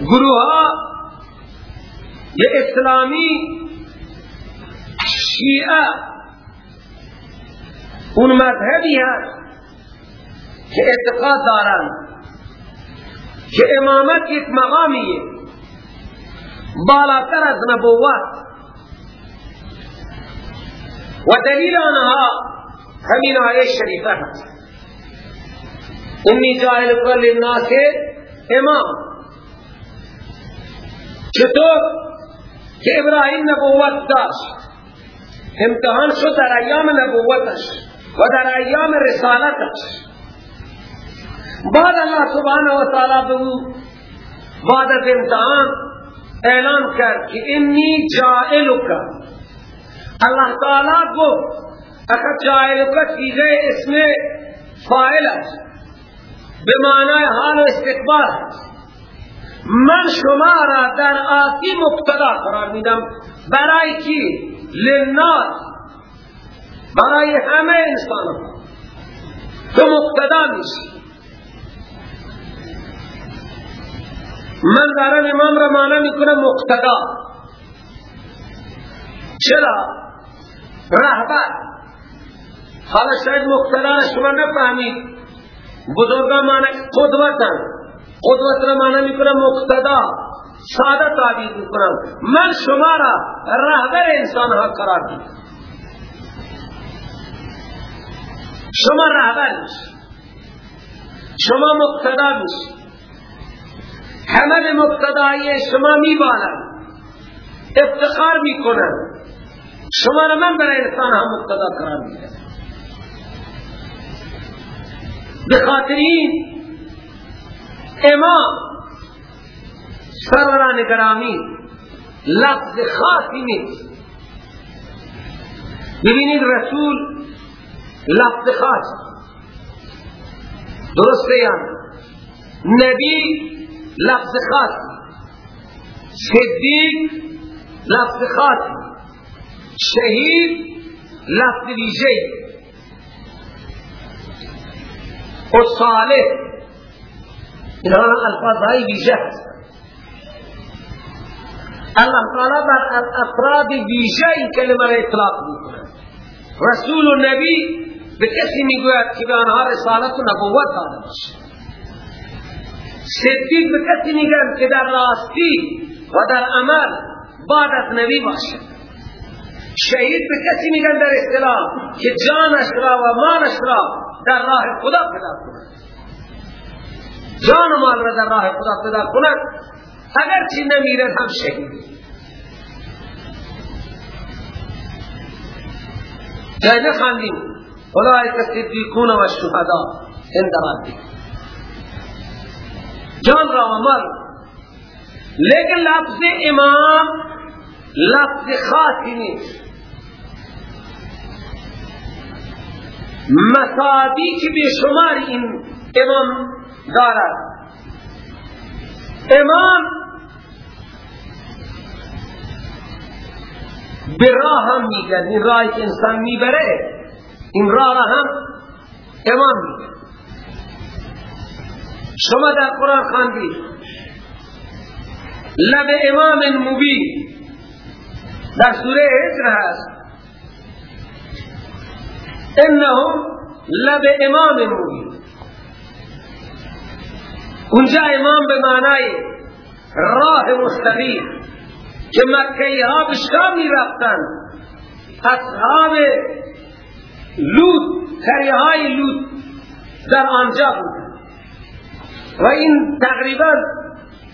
گروه ها اسلامی شیعه اون مذهبی هست که اعتقاد دارند که امامت یک مقامیه. بالاتر از نبوت. و دلیل آنها همین آیه شریفه هست. امی جائل کل الناس امام. چطور؟ که ابراهیم نبوت داشت. امتحان شد در ایام نبوتش و در ایام رسالتش. بعد الله سبحانه و تعالی به او بعد از امتحان اعلان کرد که انی جائلک الله تعالی گفت اگر جائلک چیزه اسم فاعل است. به معنای حال و استقبال. من شما را در آتی مقتدا قرار میدم. برای کی؟ لناس برای همه انسان تو مقتدا میشی. من دارم امام را معنی می‌کنم مقتدا چرا؟ رهبر. حالا شاید مقتدا شما نفهمید. بزرگان معنی قدوتن قدوت را معنی می‌کنم مقتدا ساده تعبیر می‌کنم من شما را رهبر انسان ها قرار دیدم شما رهبر شما مقتدا میشی همه مقتدای شما میبالن افتخار می‌کنن شما را من برای انسان ها مقتدا قرار میدم بخاطر این امام سروران گرامی لفظ خاصی نیست. ببینید رسول لفظ خاص. درسته یا نبی لفظ خاص. صدیق لفظ خاص. شهید لفظ ویژه و صالح. اینا الفاظ های ویژه هستند الله تعالی بر افراد ویژه این کلمه را اطلاق می‌کنه رسول و نبی به کسی می‌گوید که به آنها رسالت و نبوت داده باشه صدیق به کسی میگن که در راستی و در عمل بعد از نبی باشه شهید به کسی میگن در اصطلاح که جانش را و مالش را در راه خدا فدا کند. جان و مال را در راه خدا فدا کند. اگر چی نمیرد هم شهید. جای نخاندیم اولئک الصدیقون و الشهداء عند ربهم جان را و مال. لیکن لفظ امام لفظ خاصی نیست. مسادی که به شمار این امام دارد. امام به راه هم میگن این راهی که انسان می‌بره این راه را هم امام میگن شما در قرآن خواندید. لب امام مبین در سوره هجر هست. انهم لب امام مبین. اونجا امام به معنای راه مستقیم که مکهی ها به شام می رفتن اصحاب لوت کریه لوت در آنجا بود. و این تقریبا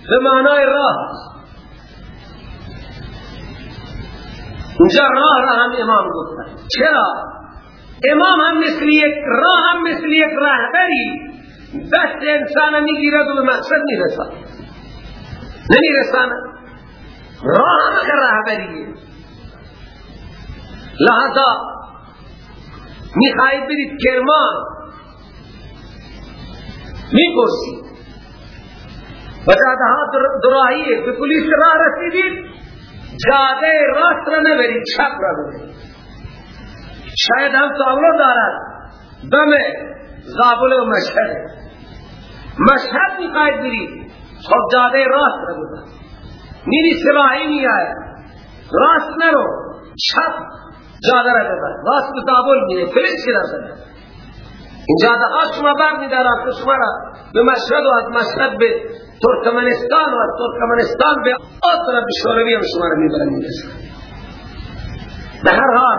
به معنای راه اینجا راه را هم امام گفتن. چرا؟ امام هم مثل یک راه هم مثل یک رهبری. دست انسان می‌گیرد و به مقصد می‌رسد نمیرساند راه هم اگر رهبریه. لحظا. می‌خواهید برید کرمان. می‌پرسید و جاده ها دراهیه به پولیس راه رسیدید. جاده راست را نبرید چپ را برید شاید هم تعلق دارد. دم زابل و مشهد. مشهد می‌خواید برید. خب جاده راست را برید میری سراحی میآید. راست نرو. چپ جاده را برید راست به زابل میره پلیس را برید این جاده ها شما بر میدارم که شما را به مشهد و از مشهد به ترکمنستان و از ترکمنستان به آتر به شوروی هم شما را می‌برن می‌رسن به هر حال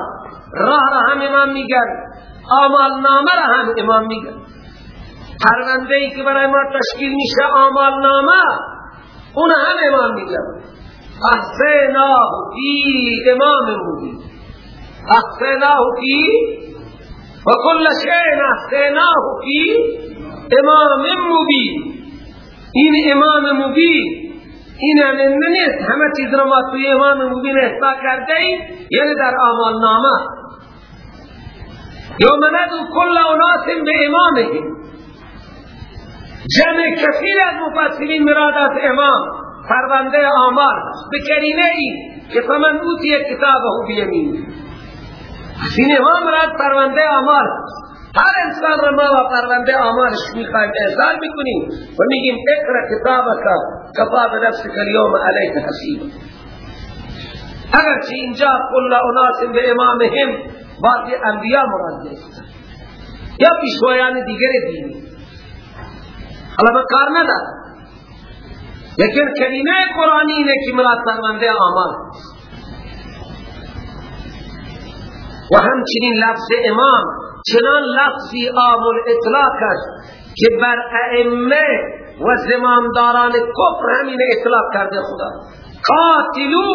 راه را هم امام میگن. آمال نامه را هم امام میگن. پرونده ای که برای ما تشکیل میشه آمال نامه اون هم امام میگن. احسیناه فی امام مبین احسیناه فی و کل شیء احسیناه فی امام مبین. این امام مبین این امنه نیست همه چیز را ما توی امام مبین احسا کرده ایم. یعنی در آمال نامه. یوم ندو کل اناس به امامهم. جمع کثیر از مفسرین مراد از امام. پرونده آمار به کرینه این که فمن اوتی کتابه بیمین این امام مراد پرونده آمار هر انسان را ما و پرونده آمارش می‌خوایم احضار می‌کنیم و میگیم اقرا کتابک کفا نفس کلیوم علیک حسیب. اگرچه اینجا کل اناس به امامهم بعضی انبیاء مراد نیست. یا پیشوایان دیگر دینی حالا به کار ندار لیکن کلمه قرآنی اینه که مراد پرونده آمال و همچنین لفظ امام چنان لفظی آمول اطلاق است که بر ائمه و زمامداران کفر همین اطلاق کرده خدا. قاتلو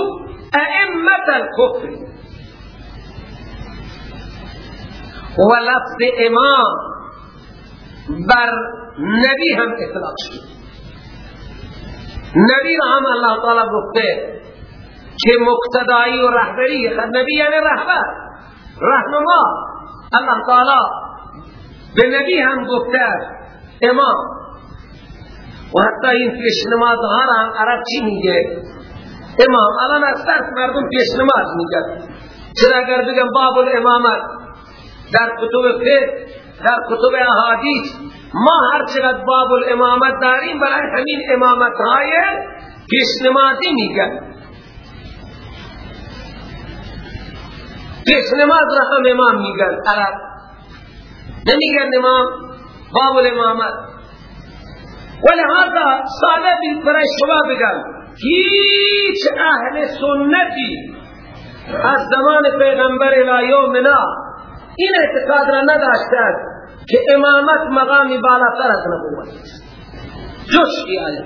ائمت الكفر. و لفظ امام بر نبی هم اطلاق شد. نبی را هم اللہ تعالی گفته که مقتدایی و رهبری نبی یعنی رهبر رهنما. اللہ تعالی به نبی هم گفته امام و حتی این پیش نماز ها را هم عرب چی میگه؟ امام الان اکثر مردم پیش نماز میگه. چرا اگر بگم باب الامامت در کتب فقه در کتب احادیث ما هر چقدر باب الامامت داریم برای همین امامت های پیش نمازی میگن. پیش نماز را هم امام میگن عرب نمیگن امام باب الامامت ولهذا ساده برای شما بگم هیچ اهل سنتی از زمان پیغمبر الى یومنا این اعتقاد را نداشته که امامت مقامی بالاتر از نبوت جوش آیا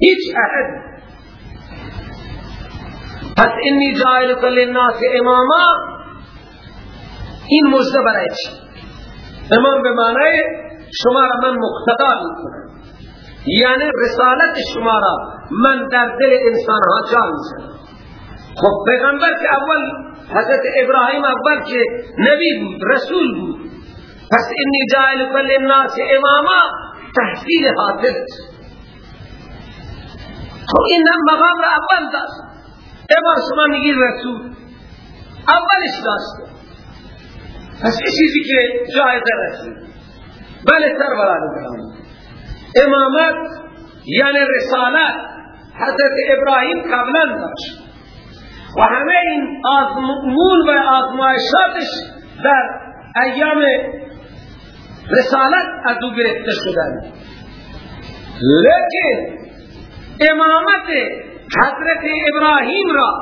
هیچ احد پس انی جائلک للناس اماما این مجده برای چی؟ امام به معنی شما را من مقتدا می‌کنم. یعنی رسالت شما را من در دل انسان ها جا می‌زنم خب پیغمبر که اول حضرت ابراهیم اول که نبی بود رسول بود. پس انی جائل کل الناس اماما تحصیل حاصل تو این مقام را اول داشت. امار شما میگید رسول اولش داشت پس این چیزی که جایز رسول بله تر برای امامت یعنی رسالت حضرت ابراهیم قبلا داشت و همه این آزمون و آزمایشاتش در ایام رسالت از او گرفته شدن لیکن امامت حضرت ابراهیم را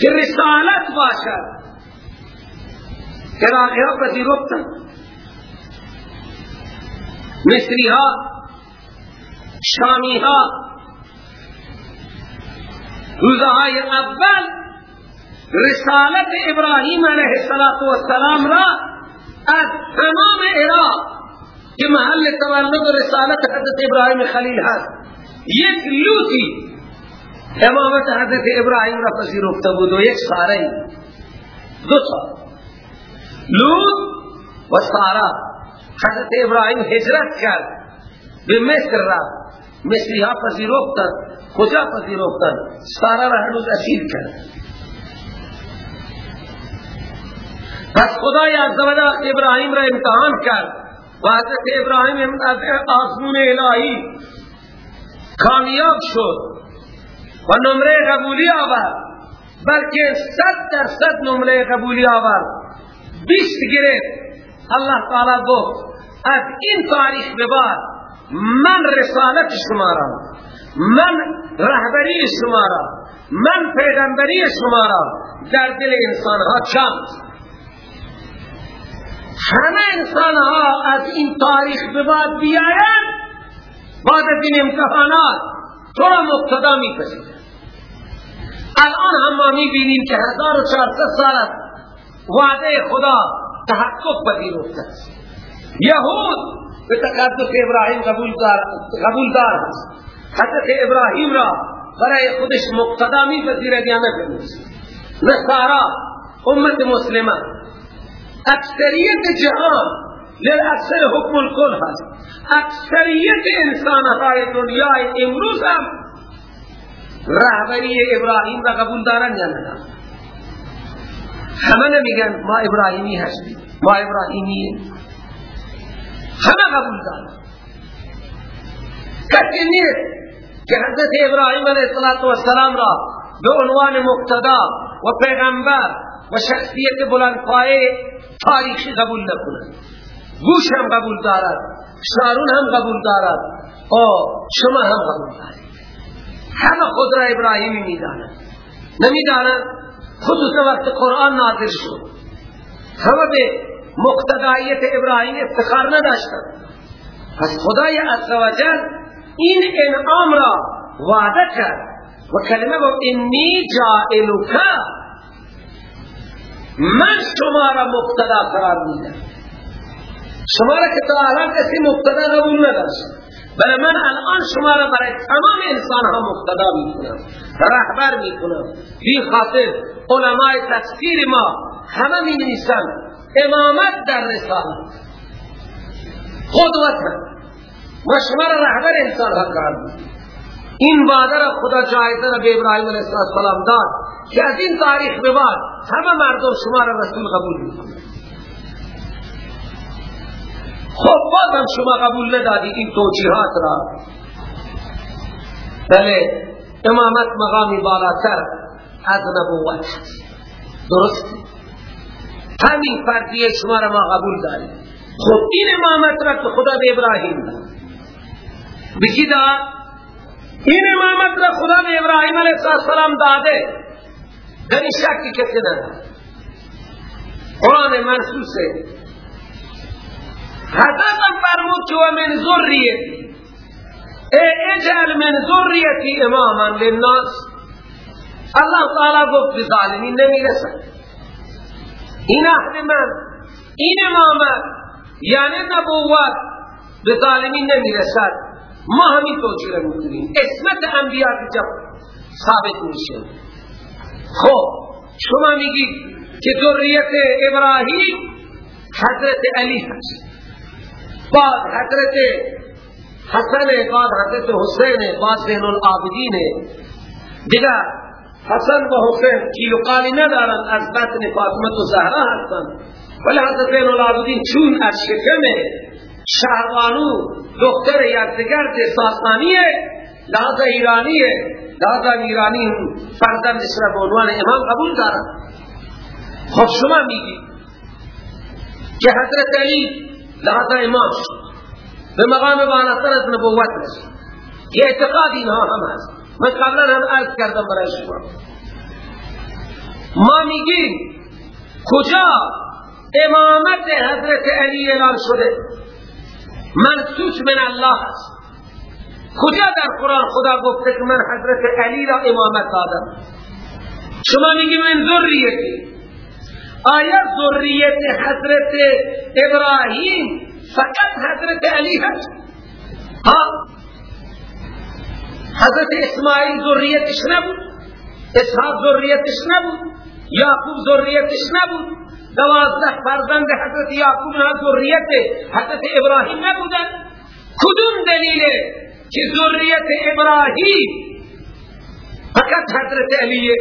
که رسالت باشد. عراقی ها پذیرفتن مصری ها شامی ها روزهای اول رسالت ابراهیم علیه السلام را از تمام عراق که محل تولد رسالت حضرت ابراهیم خلیل هست یک لوتی امامت حضرت ابراهیم را پذیرفته بود و یک ساره دو تا. لوط و سارا حضرت ابراهیم هجرت کرد. به مصر را مصری ها پذیرفتن کجا پذیرفتن سارا را هنوز اسیر کرد. پس خدای عزوجل ابراهیم را امتحان کرد. و حضرت ابراهیم از آسمون الهی کامیاب شد. و نمره قبولی آورد. بلکه صد در صد نمره قبولی آورد. بیست گرفت. الله تعالی گفت از این تاریخ به بعد من رسالت شما را من رهبری شما را من پیغمبری شما را در دل انسان ها چند همه انسان ها از این تاریخ به بعد بیاین بعد از این امتحانات تو را مقتدا می الان هم ما می بینیم که 1400 سال وعده خدا تحقق پذیرفته است. یهود به تقدس ابراهیم قبول دار قبول دار حضرت ابراهیم را برای خودش مقتدا می پذیرد یا نه نصارا امت مسلمه. اکثریت جهان للاکثر حکم الکل هست. اکثریت انسان های دنیای امروز هم رهبری ابراهیم را قبول دارن یا نه؟ همه نمیگن ما ابراهیمی هستیم ما ابراهیمی همه قبول دارن. کسی نیست که حضرت ابراهیم علیه السلام را به عنوان مقتدا و پیغمبر و شخصیت بلندپایه تاریخی قبول نکنند گوش هم قبول دارد شارون هم قبول دارد. و شما هم قبول دارید. همه خود را ابراهیمی می‌دانند نمی‌دانند خصوصا وقت قرآن نازل شد. همه به مقتدایت ابراهیم افتخار نداشتند. پس خدای عزوجل این انعام را وعده کرد و کلمه گفت انی جائلک. من شما را مقتدا قرار میدم شما را که تا الان کسی مقتدا قبول بله من الان شما را برای تمام انسان ها مقتدا می‌کنم. رهبر می‌کنم. بی خاطر علماء تفسیر ما همه می نویسن امامت در رسالت. قدوت و شما را رهبر انسان ها قرار این وعده را خدا جایزه را به ابراهیم علیه السلام داد. که از این تاریخ به بعد همه مردم شما را رسول قبول می‌کنند خب بازم شما قبول ندادی این توجیهات را. بله امامت مقامی بالاتر از نبوت. درست؟ همین فردیه شما را ما قبول داریم. خب این امامت را که خدا به ابراهیم داد. بکی این امامت را خدا به ابراهیم علیه السلام داده. در این شکی کسی نداره قرآن منصوصه حضرت فرمود که و من ذریتی اجعل من ذریتی اماما للناس. الله تعالی گفت به ظالمین نمی‌رسد. این عهد من این امامت یعنی نبوت به ظالمین نمی‌رسد. ما همین توجیه می‌کنیم. اسمت انبیاء جب ثابت میشه. خب شما میگید که ذریت ابراهیم حضرت علی هست. بعد حضرت حسن بعد حضرت حسین بعد زین العابدین دیگر حسن و حسین کی یقالی ندارن از بطن فاطمه و زهرا هستن۔ ولی حضرت زین العابدین چون از شکم شهربانو دختر یزدگرد ساسانیه لحظه ایرانیه لحظه ایرانی فرزند اسرا به عنوان امام قبول دارن۔ خب شما میگی که حضرت علی لحظه امام به مقام بالاتر از نبوت رسید که اعتقاد اینها هم هست. من قبلا هم عرض کردم برای شما. ما میگیم کجا امامت حضرت علی اعلان شده؟ منسوس من الله است. کجا در قرآن خدا گفته که من حضرت علی را امامت دادم؟ شما میگیم من ذریتی. آیا ذریت حضرت ابراهیم فقط حضرت علی هست؟ حضرت اسماعیل ذریتش نبود اسحاق ذریتش نبود یعقوب ذریتش نبود دوازده فرزند حضرت یعقوب نه ذریت حضرت ابراهیم نبودن کدوم دلیله که ذریت ابراهیم فقط حضرت علیه؟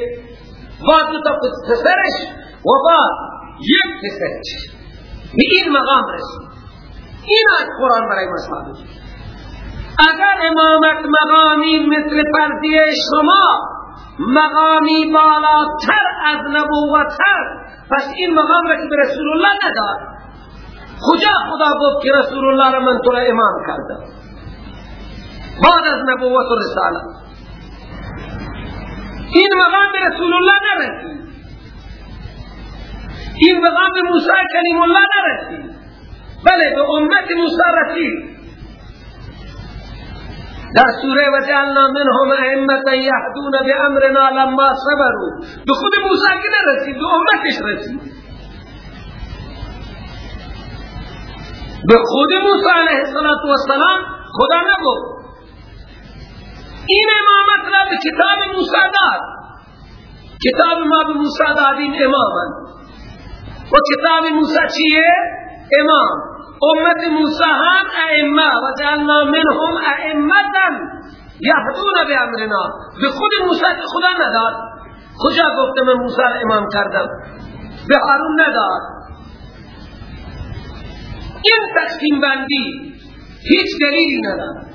با دو تا پسرش و با یک پسرش به این مقام رسید. این از قرآن برای ما اگر امامت مقامی مثل پردی شما مقامی بالاتر از نبوتر پس این مقام را که به رسول الله ندار کجا خدا گفت که رسول الله را من تو را امام کردم؟ بعد از نبوت و رسالت. این مقام به رسول الله نرسید. این مقام موسی کلیم الله نرسید. بله به امت موسی رسید. در سوره و جعلنا منهم ائمه یهدون بامرنا لما صبروا. به خود موسی که نرسید به امتش رسید. به خود موسی علیه السلام خدا نگفت. این امامت را به کتاب موسی داد. کتاب ما به موسی دادیم امامن و کتاب موسی چیه؟ امام. امت موسی هم ائمه و جعلنا منهم ائمتا یهدون به امرنا به خود موسی خدا نداد. کجا گفته من موسی را امام کردم؟ به هارون نداد. این تقسیم بندی هیچ دلیلی نداد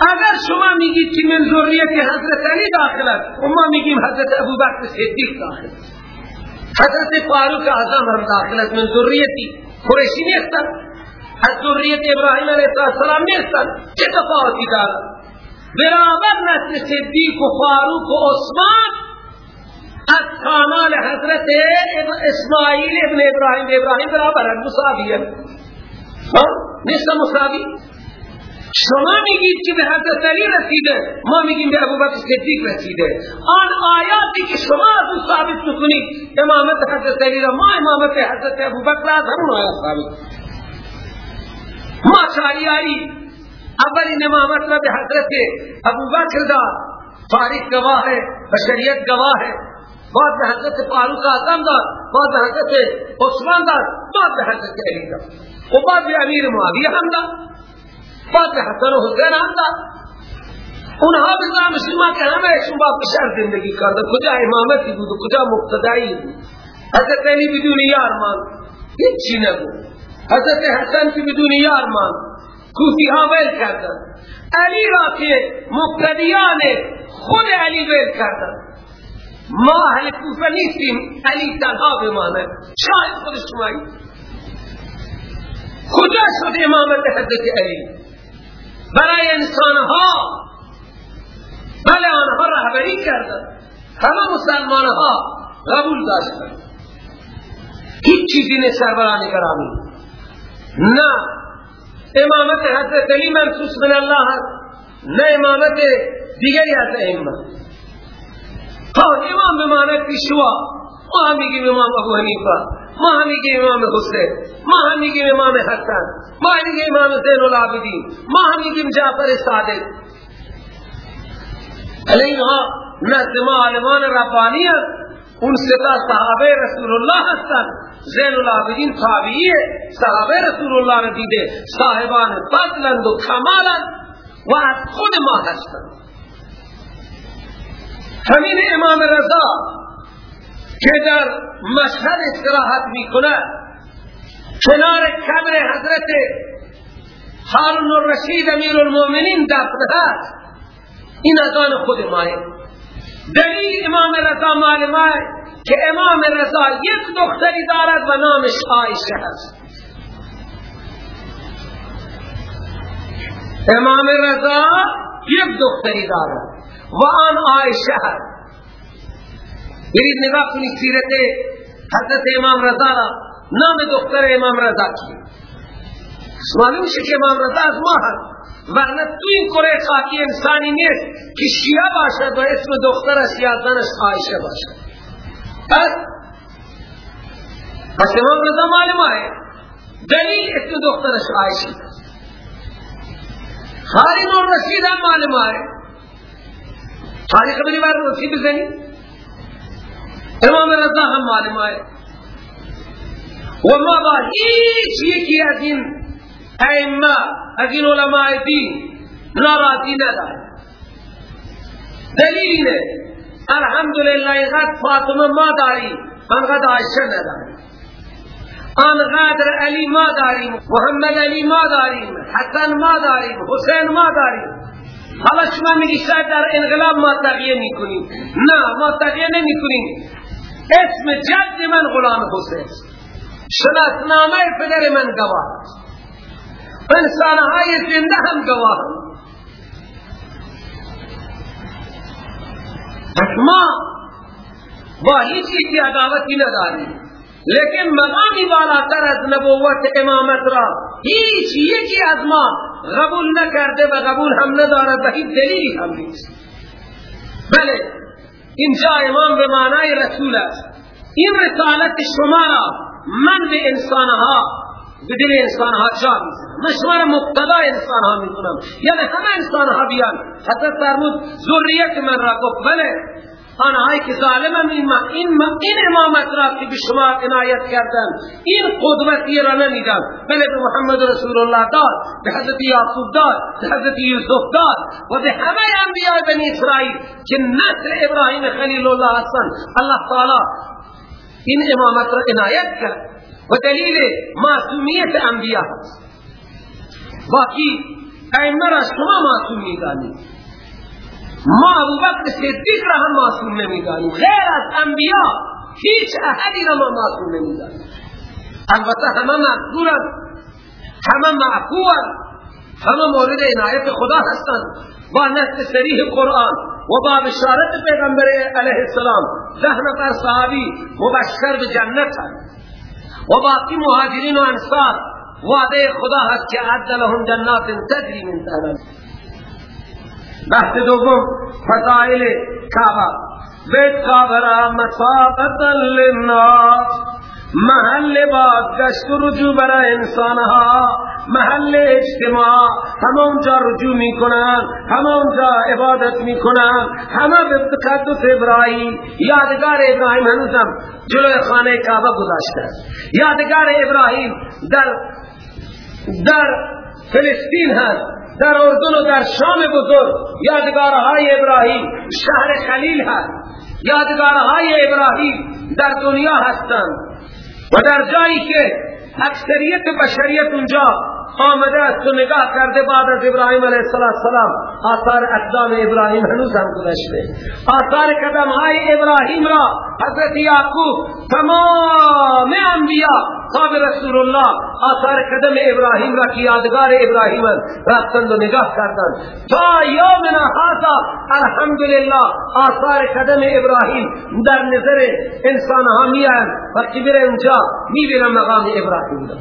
اگر شما میگید که من ذریت حضرت علی داخل است و ما میگیم حضرت ابوبکر صدیق داخل است. حضرت فاروق اعظم هم است من ذریتی قریشی نیستن از ذریت ابراهیم علیه السلام نیستن چه تفاوتی دارد؟ برابر نسل صدیق و فاروق و عثمان از کانال حضرت اسماعیل ابن ابراهیم. ابراهیم برابر مساویه نیست مساوی؟ شما میگید که به حضرت علی رسیده ما میگیم به ابوبکر صدیق رسیده. آن آیاتی که شما از اون ثابت می‌کنید امامت حضرت علی را ما امامت حضرت ابوبکر از همون آیات ثابت ما شاریایی اولین امامت را به حضرت ابوبکر داد. تاریخ گواه ہے بشریت گواه. ہے بعد به حضرت فاروق اعظم داد بعد به حضرت عثمان داد بعد به حضرت علی داد. و بعد به امیر معاویه هم داد. بعد حسن و حسین هم داد اونها به زعم شما که همه با بشر زندگی کرده کجا امامتی بود و کجا مقتدایی بود؟ حضرت علی بدون یار مان هیچی نبود. حضرت حسن که بدون یار مان کوفی ها ویل کردن. علی را که مقتدیان خود علی ویل کردن. ما اهل کوفه نیستیم. علی تنها بمانه شاید خود شمایی. کجا شد امامت حضرت علی؟ برای انسانها. بله آنها رهبری کردن همه مسلمان ها قبول داشتن هیچ چیزی نیست سربران گرامی نه. امامت حضرت علی منصوص من الله هست نه امامت دیگری از ائمه. ها امام بماند پیشوا. ما هم میگیم امام ابو حنیفه. ما هم میگیم امام حسین ما هم میگیم امام حسن ما هم میگیم امام زین العابدین ما هم جعفر صادق. علی اینها نزد ما علمان ربانی اون ستا صحابه رسول الله هستن. زین العابدین تابعیه. صحابه رسول الله را دیده. صاحبان فضلند و کمالند و از خود ما هستند همین امام رضا که در مشهد استراحت می کند کنار کبر حضرت حارون الرشید امیر المومنین دفن هست این از آن خود ماه دلیل امام رضا معلومه که امام رضا یک دختری دارد و نامش عایشه هست امام رضا یک دختری دارد و آن عایشه هست برید نگاه کنید سیرت حضرت امام رضا را نام دختر امام رضا کی معلوم شه که امام رضا از ما هست. ورنه تو این کره خاکی انسانی نیست که شیعه باشد و اسم دخترش یا زنش عایشه باشد. پس پس امام رضا معلوم ہے دلیل اسم دخترش عایشه خارین اور رشید هم معلوم ہے تاریخ بنی بار رسید بزنی امام رضا هم معلوم ہے و ما با هیچ یکی از این ائمه از این علماء دین ناراضی نداره دلیل اینه الحمدلله اینقدر فاطمه ما داریم انقدر عایشه نداریم آنقدر علی ما داریم محمد علی ما داریم حسن ما داریم حسین ما داریم۔ حالا شما میگی شاید در انقلاب ما تغییر می‌کنیم۔ نه ما تغییر نمی‌کنیم۔ اسم جد من غلام حسین. شناسنامه پدر من گواه. انسانهای زنده هم گواه. ما با هیچ چیزی عداوتی نداریم. لیکن مقامی بالاتر از نبوت امامت را هیچ یکی از ما قبول نکرده و قبول هم ندارد و هیچ دلیلی هم نیست. بله اینجا امام به معنای رسول است. این رسالت شما را من به انسانها به دل انسانها جا می‌زنم من شما را مقتدا انسانها می‌کنم یعنی همه انسانها بیان. حضرت فرمود ذریت من را گفت. بله. آنهایی که ظالم این, این, این امامت را که به شما عنایت کردن این قدوتی را نمیدن بله به محمد رسول الله داد به حضرت یعقوب داد به حضرت یوسف داد و به همه انبیاء بنی اسرائیل که نسل ابراهیم خلیل الله هستن الله تعالی این امامت را عنایت کرد و دلیل معصومیت انبیاء هست. باقی ائمه را شما معصوم می‌دانید. ما ابو بکر صدیق را هم معصوم نمی‌دانیم. غیر از انبیاء هیچ احدی را ما معصوم نمی‌دانیم. البته همه معذورن همه معفوان همه مورد عنایت خدا هستند. با نص صریح قرآن و با بشارت پیغمبر علیه السلام ده نفر صحابی مبشر به جنت هست و باقی مهاجرین و انصار وعده خدا هست که عد لهم جنات تجری من تحتها. بحث دوم فضائل کعبہ۔ بیت کعبہ را مساقتا للناس۔ محل باد گشت رجوع برای انسانها۔ محل اجتماع۔ همه اونجا رجوع می‌کنن همه اونجا عبادت می‌کنن همه به تقدس ابراهیم یادگار ابراهیم هنوزم جلوی خانه کعبه گذاشته یادگار ابراهیم در در فلسطین هست. در اردن و در شام بزرگ. یادگارهای ابراهیم شهر خلیل هست. یادگارهای ابراهیم در دنیا هستند. و در جایی که اکثریت بشریت اونجا آمده است و نگاه کرده بعد از ابراهیم علیه السلام آثار اقدام ابراهیم هنوز هم گذشته. آثار قدم های ابراهیم را حضرت یعقوب تمام انبیاء صاحب رسول الله آثار قدم ابراهیم را که یادگار ابراهیم رفتند و نگاه کردند. تا یومنا هذا الحمدلله آثار قدم ابراهیم در نظر انسان ها میان وقتی بره اونجا می‌بینم مقام ابراهیم را.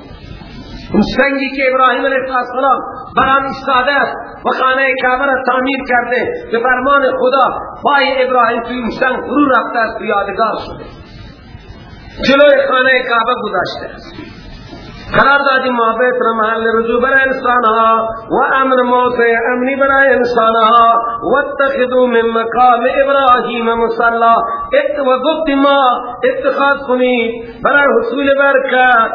اون سنگی که ابراهیم علیه السلام برام استاده است و خانه کعبه را تعمیر کرده به فرمان خدا پای ابراهیم توی اون سنگ رفته است یادگار شده. جلوی خانه کعبه گذاشته است. قرار دادی محبت را محل رجوع برای انسان و امر موت امنی برای انسان ها و اتخذو من مقام ابراهیم مصلا ات و گفت ما اتخاذ کنی برای حصول برکت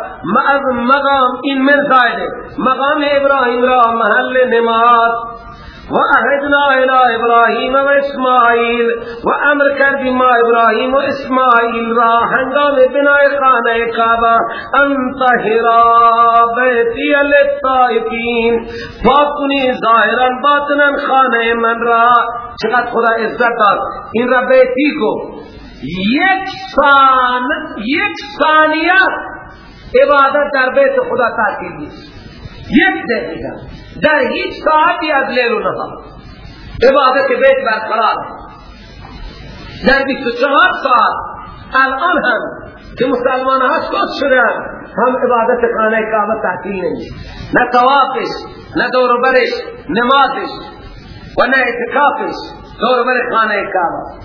از مقام این من زائده مقام ابراهیم را محل نماز و اهدنا إلى ابراهیم و اسماعیل و أمر کردیم ما ابراهیم و اسماعیل را هنگام بنای خانه کعبه انتهرا بیتی للطائفین پاک کنی ظاهرا باطنا خانة من را. چقدر خدا عزت داد این را بیتی کو. یک سان یک ثانیه عبادت در بیت خدا تاکید نیست. یک دقیقه. در هیچ ساعتی از لیل و نهار. عبادت بیت برقرار. در 24 ساعت. الان هم که مسلمان ها شد شدن هم عبادت خانه کعبه تعطیل نمیشه. نه توافش نه دور برش نمازش و نه اعتکافش. دور بر خانه کعبه.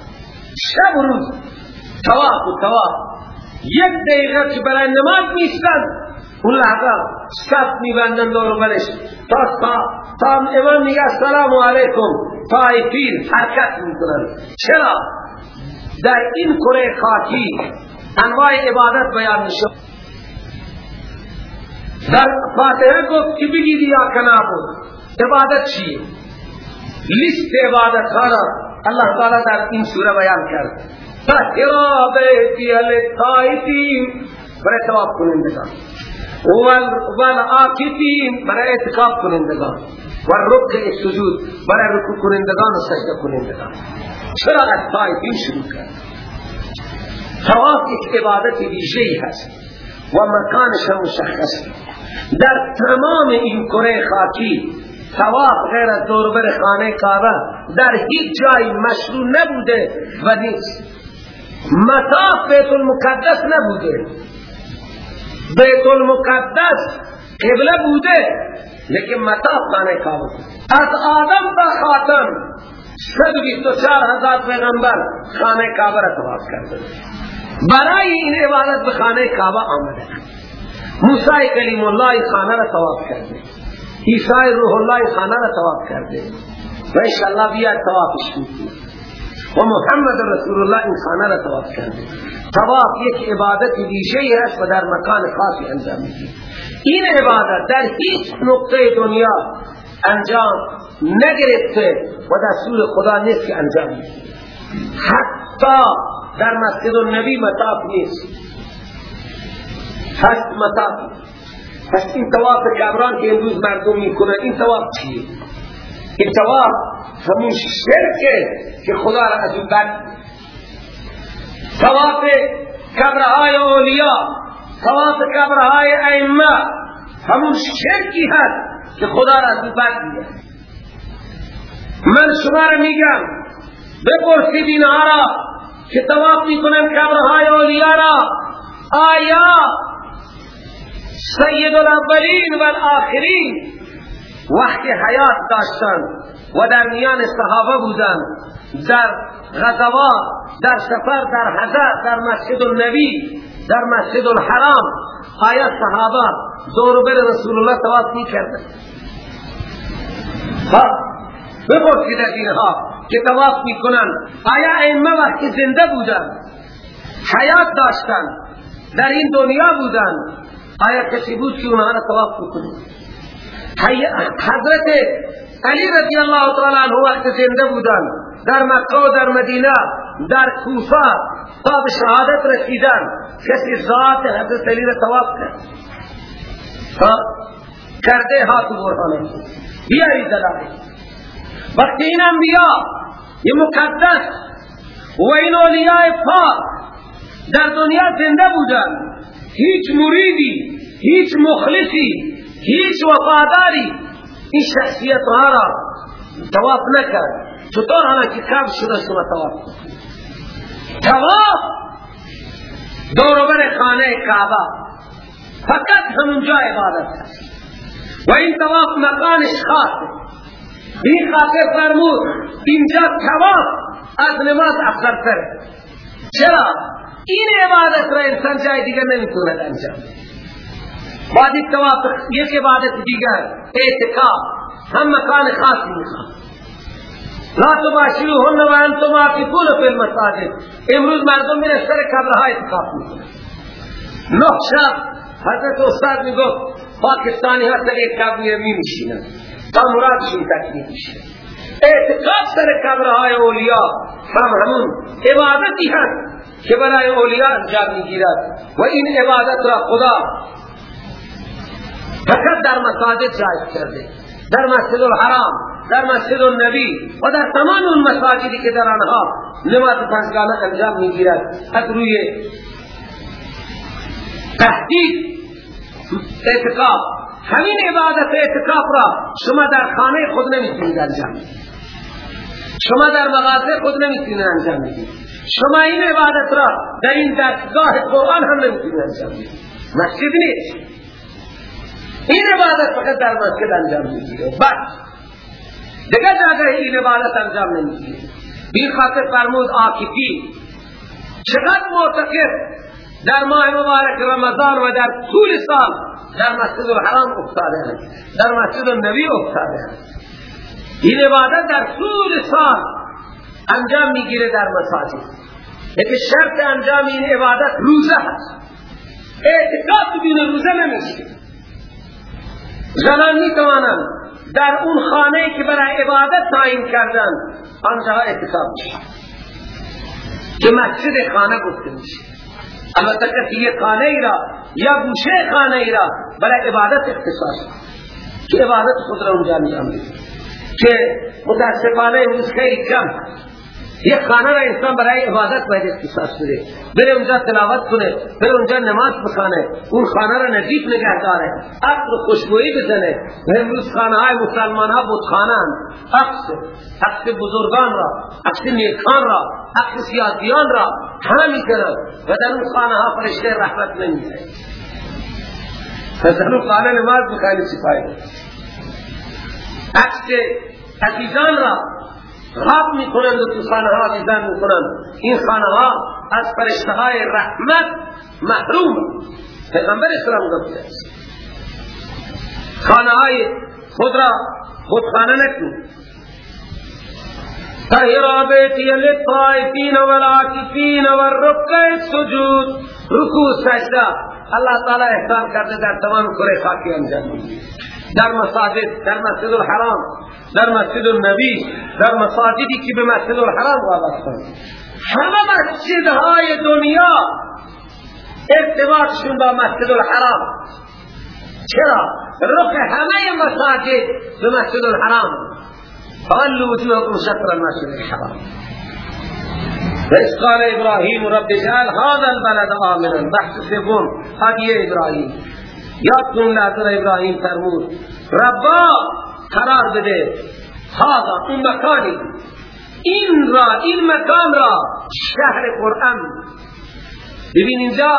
شب روز. تواف و تواف یک دقیقه که برای نماز نیستن. اون لحظه صف میبندن دور برش تا تا تا امام میگه السلام علیکم. طائفین حرکت می‌کنن. چرا؟ در این کره خاکی انواع عبادت بیان میشه در فاتحه گفت که بگید یا کنابود. عبادت چیه لیست عبادت خانا اللہ تعالی در این سوره بیان کرد. تحرا بیتی الطائفین برای تواب کنندگان. وال آکفین برای اعتقاب کنندگان. و رکع سجود برای رکوع کنندگان و سجده کنندگان. چرا از شروع کرد؟ تواف یک عبادت ویژه‌ای هست و مکانش هم مشخص در تمام این کره خاکی تواف غیر از دوربر خانه کعبه در هیچ جای مشروع نبوده و نیست. مطاف بیت المقدس نبوده. بیت المقدس قبله بوده لیکن مطاف خانه کعبه از آدم تا خاتم سد بیست و چار هزار پیغمبر خانه کعبه را کرده. برای این عبادت به خانه کعبه آمده. موسی کلیم الله خانه را تواف کرده. عیسی روح الله خانه را تواف کرده. و انشاءالله بیاد توافش کنید و محمد رسول این خانه را تواف کرده. تواف یک عبادت ویژه‌ای است و در مکان خاصی انجام میشه این عبادت در هیچ نقطه دنیا انجام نگرفته و دستور خدا نیست که انجام میشه حتی در مسجد النبی مطاف نیست هست مطاف پس این تواف کبران که امروز مردم می‌کنن این تواف چیه این تواف همون شرکه که خدا را از این تواف کبرهای اولیاء تواف کبرهای ائمه. همون شرکی هست که خدا را این بد من شما را میگم بپرسید اینها را که تواف می‌کنن کبرهای اولیاء را. آیا سید الاولین و وقت حیات داشتن؟ و در میان صحابه بودن در غزوات در سفر در حضر در مسجد النبی در مسجد الحرام. آیا صحابه دور بر رسول الله تواف می کردن بپرسید از اینها که تواف می کنن آیا ائمه وقتی زنده بودن حیات داشتن در این دنیا بودن آیا کسی بود که اونها را تواف بکنید حضرت علی رضی اللہ تعالی عنہ وقت زنده بودن در مکه و در مدینه در کوفه تا به شهادت رسیدن. کسی ذات حضرت علی را تواف کرد. کرده هاتو برهانه. بیاری دلاله وقتی این انبیاء یہ مقدس و این اولیاء پاک در دنیا زنده بودن هیچ مریدی هیچ مخلصی هیچ وفاداری این شخصیت ها را تواف نکرد. چطور حالا که کم شده شما تواف تواف دوروبر خانه کعبه. فقط همونجا عبادت هست و این تواف مکانش خاصه این خاطر فرمود اینجا تواف از نماز افضل تر. چرا؟ این عبادت را انسان جای دیگر نمی‌تونه انجام بعد یک یک عبادت دیگر اعتکاف هم مکان خاصی می‌خواد. لا تباشروهن و انتم عاکفون فی المساجد. امروز مردم میره سر قبرها اعتکاف می‌کنه نه شب حضرت استاد می‌گفت پاکستانی ها سر یک قبر می میشینن. تا مرادشون تکمیل میشه. اعتقاد سر قبرهای اولیاء هم همون عبادتی هست که برای اولیاء انجام می‌گیرد. و این عبادت را خدا فقط در مساجد جایز کرده. در مسجد الحرام در مسجد النبی و در تمام اون مساجدی که در آنها نماز پنجگانه انجام می‌گیرد. از روی تحقیق اعتقاب همین عبادت اعتقاب را شما در خانه خود نمی‌تونید انجام شما در مغازه خود نمی‌تونید انجام بدید. شما این عبادت را در این دستگاه قرآن هم نمی‌تونید انجام بدید. مسجد نیست. این عبادت فقط در مسجد انجام می‌گیره. بس. دیگر جاگه این عبادت انجام نمی‌گیره. بی خاطر فرمود آکفی چقدر معتقد در ماه مبارک رمضان و در طول سال در مسجد الحرام افتاده ہیں در مسجد النبی افتاده ہیں این عبادت در طول سال انجام می‌گیره در مساجد. لیکن شرط انجام این عبادت روزه هست اعتقاد بدون روزه نمیشه زنان می‌توانند در اون خانه که برای عبادت تعیین کردن آنجا میشه که مسجد خانه گفته میشه. البته کسی یک خانه ای را یا گوشه خانه ای را برای عبادت اختصاص که عبادت خود را اونجا میامید که متاسفانه امروز خیلی کم یک خانه را انسان برای عبادت باید اختصاص بده. بره اونجا تلاوت کنه بره اونجا نماز بخانه اون خانه را نظیف نگه داره. عطر خوشبویی بزنه. و امروز خانه های مسلمان ها بودخانه عکس عکس بزرگان را عکس نیکان را عکس سیاسیان را همه می‌کنن و در اون خانه ها فرشته رحمت در اون خانه نماز بخانی سپاهی عکس عزیزان را خواب می‌کنند و تو خانه ها دیدن می‌کنند. این خانه ها از فرشته رحمت محروم. پیغمبر اسلام گفته است. خانه های خود را خود خانه نکن تهر بیتی للطائفین والعاکفین والرکع السجود. رکوع سجده. اللہ تعالی احسان کرده در تمام کره خاکی انجام در مساجد در مسجد الحرام در مسجد النبی در مساجدی که به مسجد الحرام وابسته همه مسجدهای دنیا ارتباطشون با مسجد الحرام. چرا؟ رخ همه مساجد به مسجد الحرام. فولوا وجوهكم شطر المسجد الحرام. وإذ قال إبراهيم رب اجعل هذا البلد آمنا بحث سوم هدیه ابراهیم. یاد کن لحظه ابراهیم فرمود ربا قرار بده هذا اون مکانی این را این مکان را شهر قرآن ببین اینجا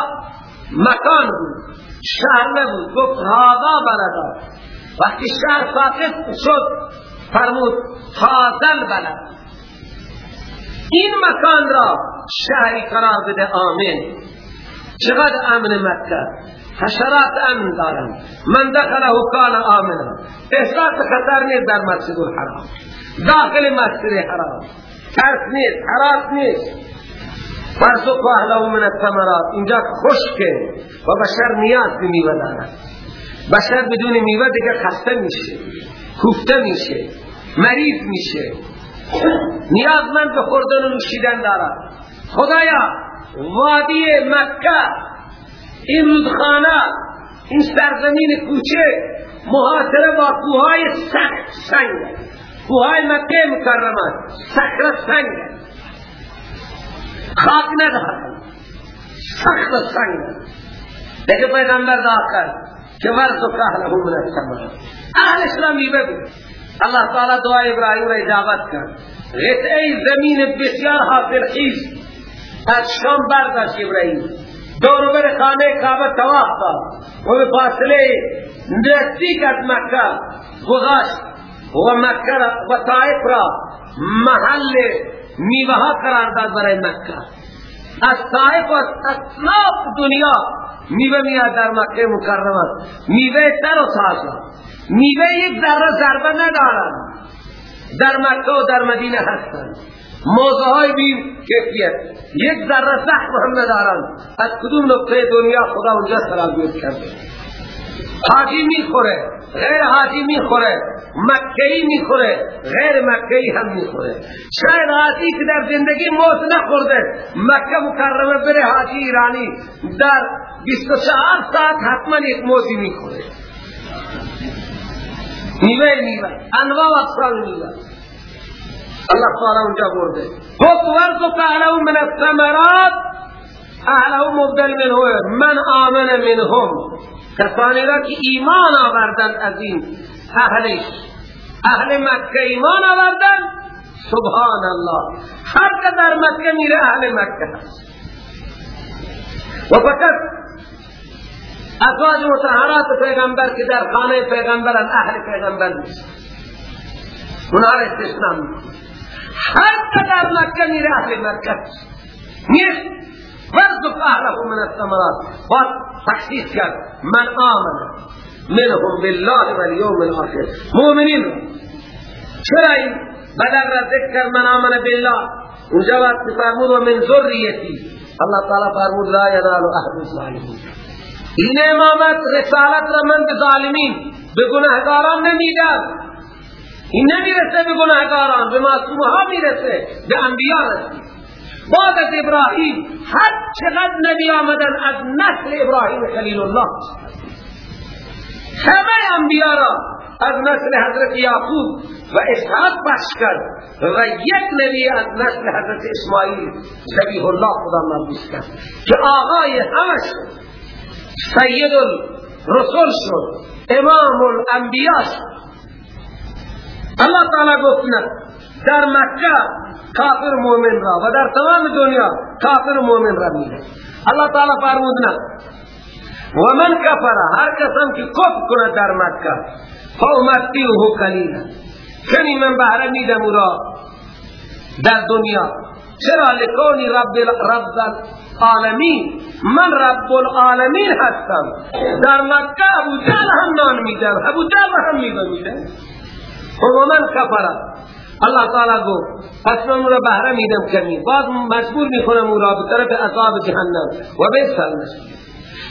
مکان بود شهر نبود گفت هذا بلدا وقتی شهر ساکت شد فرمود فاضل بلد این مکان را شهری قرار بده آمین چقدر امن مکه حشرات امن دارن. من دخله کان آمنا. احساس خطر نیست در مسجد الحرام. داخل مسجد الحرام ترس نیست حراس نیست. فرسو اهله من الثمرات. اینجا خشکه. و بشر نیاز به میوه دارد بشر بدون میوه دیگه خسته میشه. کوفته میشه. مریض میشه. نیازمند به خوردن و نوشیدن دارد خدایا وادی مکه این رودخانه این سرزمین کوچه محاصره با کوهای سخت سنگ. کوهای مکه مکرمه سخت سنگ. خاک ندارد سخت سنگ. دیگه پیغمبر داخل که ورزو کهله من السماء اهل اسلامی بگو. اللہ تعالی دعا ابراهیم را اجابت کرد. غطعه زمین بسیار حاصل خیز. از شام برداشت ابراهیم. دور خانه کعبه تواف کا و به فاصله نزدیک از مکه. گذاشت. و مکه و طائف را محل میوه قرار داد برای مکه. از طائف و اصناف دنیا میوه میاد در مکه مکرمه. میوه تر و تازه میوه یک ذره ضربه ندارن. در مکه و در مدینه هستن. موضوع های بی کیفیت. یک ذره زخم هم ندارن از کدوم نقطه دنیا خدا اونجا سرابیت کرده. حاجی می‌خوره. غیر حاجی می‌خوره. مکهی می‌خوره. غیر مکهی هم می‌خوره. شاید حاجی که در زندگی موت نخورده مکه مکرمه بره حاجی ایرانی در 24 ساعت حتما یک موتی می‌خوره. میوه میوه انواع اقسام میوه الله تعالی اونجا برده خود ورزق أهلهم من الثمرات أهلهم مبدل منه من آمن منهم؟ کسانی را که ایمان آوردن از این اهلش. أهل مکه ایمان آوردن؟ سبحان الله هر که در مکه میره أهل مکه هست. و فقط ازواج متحرات پیغمبر که در خانه پیغمبر از أهل پیغمبر نیست. اونها را استثناء هر که در مکه میره أهل مکه نیست ورزق أهله من الثمرات. و تخصیص کرد من آمن منهم بالله و اليوم الآخر. مؤمنین چرا این بدل را ذکر من آمن بالله. اونجا وقت فرمود و من ذریتی الله تعالی فرمود لا ینال أحد الظالمین این امامت رسالت را من به ظالمین به این نمی‌رسه به گناهگاران به معصومه ها می‌رسه به انبیاء رسید. بعد از ابراهیم هر چقدر نبی آمدن از نسل ابراهیم خلیل الله همه انبیاء را از نسل حضرت یعقوب و اسحاق بخش کرد و یک نبی از نسل حضرت اسماعیل زبیح الله خدا مبوس کرد که آقای همه شد سید الرسول شد امام الانبیاء شد. الله تعالی گفت در مکه کافر مومن را و در تمام دنیا کافر مومن را میده الله تعالی فرمود نه و من کفر هر کسم که کفر کنه در مکه فامتیه قلیلا. کنی من بهره میدم او را در دنیا. چرا؟ لکونی رب رب العالمین. من رب العالمین هستم. در مکه ابو جهل هم نان میدم ابو جهل هم میدم و من کفر الله تعالی گو پس من را بهره میدم کمی. باز مجبور می‌کنم او را به طرف عذاب جهنم و به سال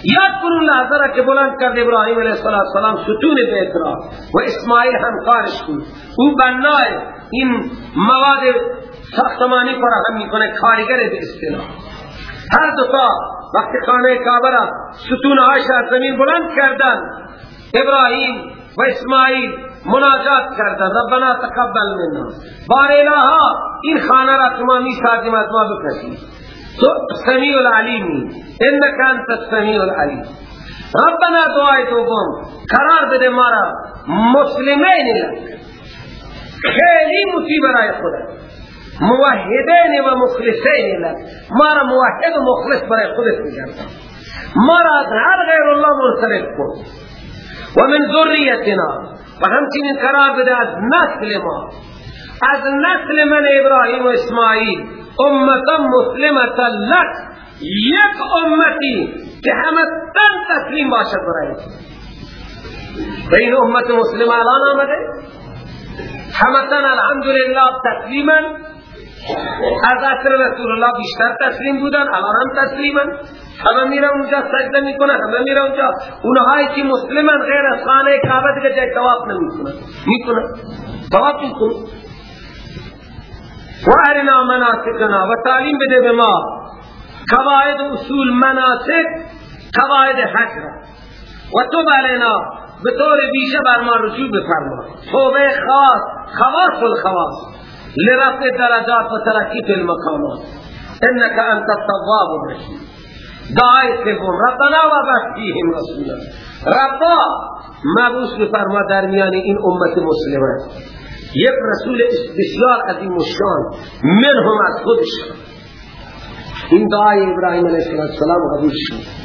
یاد کنون لحظه را که بلند کرد ابراهیم علیه السلام ستون بیت را و اسماعیل هم کارش کن. او بنای این مواد ساختمانی فراهم می‌کنه کارگر به اصطلاح. هر دو تا وقت خانه کعبه ستون آش زمین بلند کردن ابراهیم و اسماعیل مناجات کردن. ربنا تقبل منا. بار الها این خانه را شما می سازیم از ما بکشید تو سمیع العلیمی. انک انت السمیع العلیم. ربنا دعای دوم. قرار بده ما را مسلمین خیلی مطیع برای خودت. موحدین و مخلصین ما را موحد و مخلص برای خودت بگردم ما را از هر غیر الله منصرف کن. و من ذریتنا. و همچنین قرار بده از نسل ما از نسل من ابراهیم و اسماعیل امتا مسلمت لک یک امتی که همه تن تسلیم باشد برای و این امت مسلم الان آمده؟ همه تن الحمدلله تسلیما از اثر رسول الله بیشتر تسلیم بودن الان هم تسلیما همه میره اونجا سجده می‌کنه همه میره اونجا. اونهایی که مسلمن غیر از خانه کعبه دیگه جای تواف نمی‌کنه می‌کنه تواف می‌کنه و ارنا مناسکنا و تعلیم بده به ما قواعد اصول مناسک قواعد حج را. و تو علینا به طور بیشه بر ما رجوع بفرما. توبه خاص خواص الخواص. لرفع درجات و ترقی فی المقامات. إنك أنت التواب الرحیم دعای سوم ربنا و بسیهم رسولا. ربا مبوس بفرما در میان این امت مسلمة. یک رسول بسیار عظیم و شان منهم از خودش. این دعای ابراهیم علیه السلام قبول شد.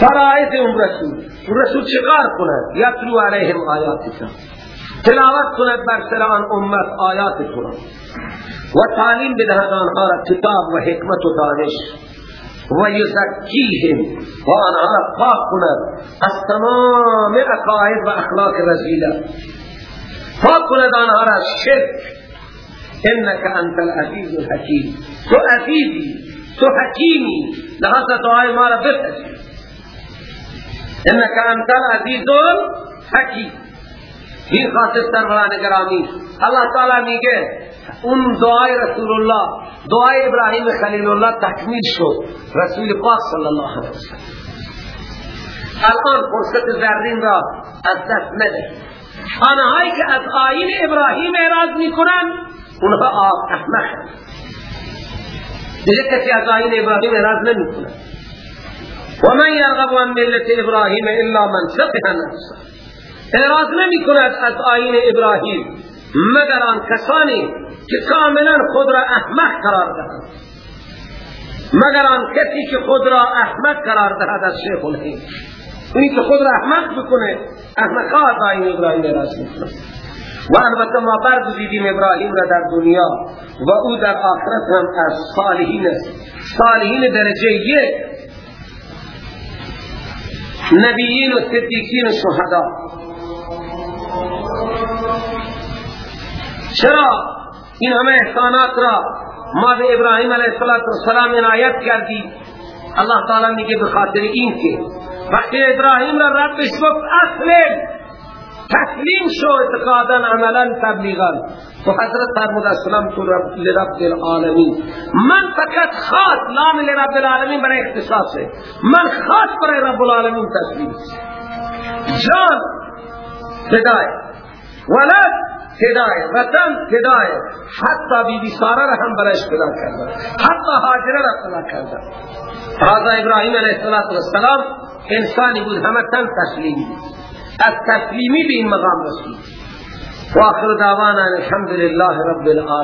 فرایت اون رسول اون رسول چقار کند؟ یتلو علیهم آیاتکا تلاوت کند بر سر آن امت آیات قرآن و تعلیم بدهد آنها را کتاب و حکمت و دانش. و یزکیهم و آنها را پاک کند از تمام عقاید و اخلاق رزیله. پاک کند آنها را شرک. انک انت العزیز الحکیم. تو عزیزی تو حکیمی. لحظه دعای ما را بپذیر انک انت العزیز الحکیم. این خاص سروران گرامی اللہ تعالی میگه اون دعای رسول الله دعای ابراهیم خلیل الله تکمیل شد رسول پاک صلی الله علیه وسلم الان فرصت زرین را از دست نده آنهایی که از آین ابراهیم اعراض می‌کنن اونها احمق دیگه کسی از آین ابراهیم اعراض نمی‌کنه من یرغب عن ملت ابراهیم الا من سفه نفسه اعراض نمی کند از آین ابراهیم مگر آن کسانی که کاملا خود را احمق قرار دهند. مگر آن کسی که خود را احمق قرار دهد از شیخ الهیم اونی که خود را احمق بکنه احمقا از آین ابراهیم اعراض می‌کنه و البته ما برگزیدیم ابراهیم را در دنیا و او در آخرت هم از صالحین است. صالحین درجه یک. نبیین و صدیقین و شهدا. چرا؟ این همه احسانات را ما به ابراهیم علیه السلام عنایت کردی. الله تعالی میگه به خاطر این که وقتی ابراهیم را ربش گفت اسلم. تسلیم شو اعتقادا عملا تبلیغا. تو حضرت فرمود اسلام تو رب لرب العالمین. من فقط خاص نام لرب العالمین برای اختصاصه. من خاص برای رب العالمین تسلیم. جان فدای ولد فدای وطن فدای حتی بی بی سارا را هم برایش فدا کردن حتی حاجره را فدا کردن هذا ابراهیم علیه السلام انسانی بود همه تن تسلیمی از تسلیمی به این مقام رسید و آخر دعوانا الحمد لله رب العالمين.